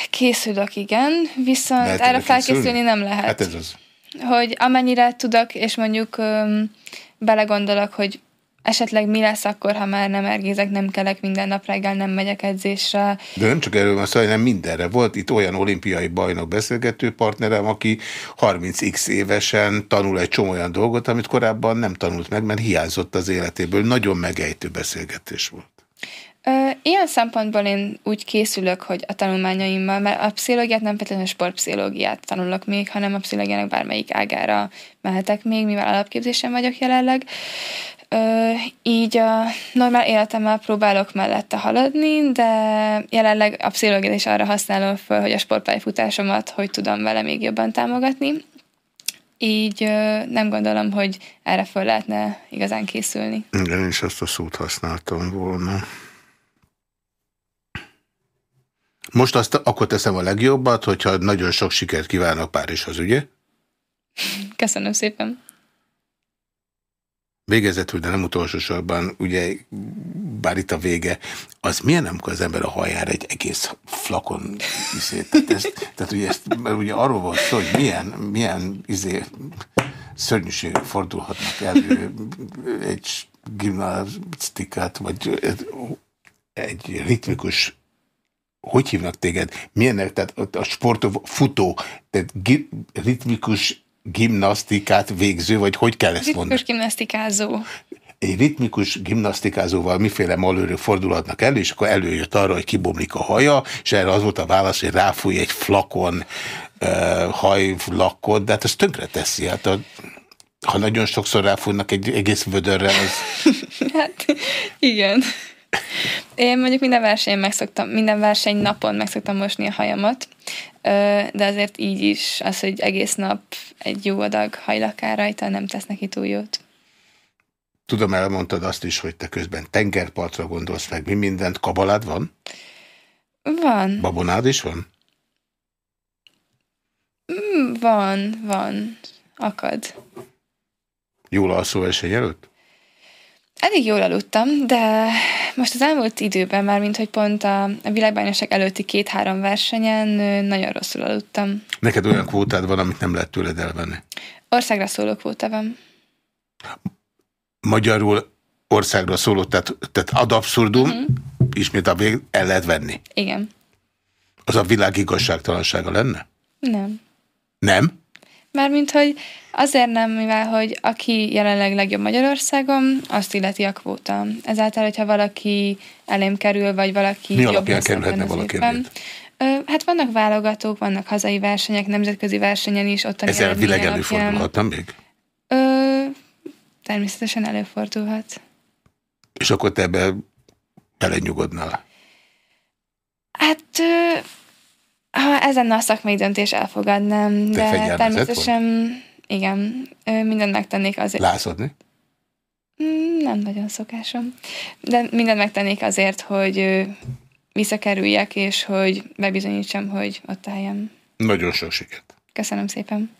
készülök, igen, viszont lehet erre felkészülni nem lehet. Hát ez az. Hogy amennyire tudok, és mondjuk um, belegondolok, hogy esetleg mi lesz akkor, ha már nem ergézek, nem kelek minden nap reggel, nem megyek edzésre. De nem csak erről van szó, hanem mindenre. Volt itt olyan olimpiai bajnok beszélgető partnerem, aki 30x évesen tanul egy csomó olyan dolgot, amit korábban nem tanult meg, mert hiányzott az életéből. Nagyon megejtő beszélgetés volt. Ilyen szempontból én úgy készülök, hogy a tanulmányaimmal, mert a pszichológiát nem például sportpszichológiát tanulok még, hanem a pszichológiának bármelyik ágára mehetek még, mivel alapképzésen vagyok jelenleg. Ö, így a normál életemmel próbálok mellette haladni, de jelenleg a pszichológiát is arra használom fel, hogy a sportpályafutásomat hogy tudom vele még jobban támogatni. Így ö, nem gondolom, hogy erre föl lehetne igazán készülni. Igen, én is azt a szót használtam volna. Most azt akkor teszem a legjobbat, hogyha nagyon sok sikert kívánok Párizshoz, ugye? Köszönöm szépen. Végezetül, de nem utolsó sorban, ugye, bár itt a vége, az milyen, amikor az ember a hajára egy egész flakon izé, tehát, ez, tehát ugye, ezt, mert ugye arról volt szó, hogy milyen, milyen izé, szörnyűségek fordulhatnak elő egy gimnasztikát, vagy egy ritmikus hogy hívnak téged? Milyennek? Tehát a sportó, futó, tehát ritmikus gimnasztikát végző, vagy hogy kell ezt mondani? Ritmikus gimnasztikázó. Egy ritmikus gimnasztikázóval miféle malőrök fordulhatnak elő, és akkor előjött arra, hogy kibomlik a haja, és erre az volt a válasz, hogy ráfúj egy flakon uh, hajlakot, de hát ez tönkre teszi. Hát a, ha nagyon sokszor ráfújnak egy egész vödörre, az... *laughs* hát igen. Én mondjuk minden versenyen megszoktam, minden verseny napon megszoktam mosni a hajamat, de azért így is az, hogy egész nap egy jó adag hajlakár rajta nem tesz neki túl jót. Tudom, elmondtad azt is, hogy te közben tengerpartra gondolsz meg. Mi mindent? Kabalád van? Van. Babonád is van? Mm, van, van. Akad. Jól alszó esély előtt? Elég jól aludtam, de most az elmúlt időben már, mint hogy pont a, a világbajnokság előtti két-három versenyen nagyon rosszul aludtam. Neked olyan kvótád van, amit nem lehet tőled elvenni? Országra szóló kvóta van. Magyarul országra szóló, tehát, tehát ad abszurdum. -huh. ismét a vég, el lehet venni. Igen. Az a világ igazságtalansága lenne? Nem. Nem? Mármint, hogy azért nem, mivel, hogy aki jelenleg legjobb Magyarországon, azt illeti a kvóta. Ezáltal, hogyha valaki elém kerül, vagy valaki Mi lesz kerülhetne valaki évben, Hát vannak válogatók, vannak hazai versenyek, nemzetközi versenyen is. Ott Ezzel világ előfordulhat, még? Ö, természetesen előfordulhat. És akkor te ebbe belenyugodnál? Hát ha ezen a szakmai döntés elfogadnám, de természetesen vagy? Igen, mindent megtennék azért. Lázadni? Mm, nem nagyon szokásom. De mindent megtennék azért, hogy visszakerüljek, és hogy bebizonyítsam, hogy ott álljam. Nagyon sok sikert. Köszönöm szépen.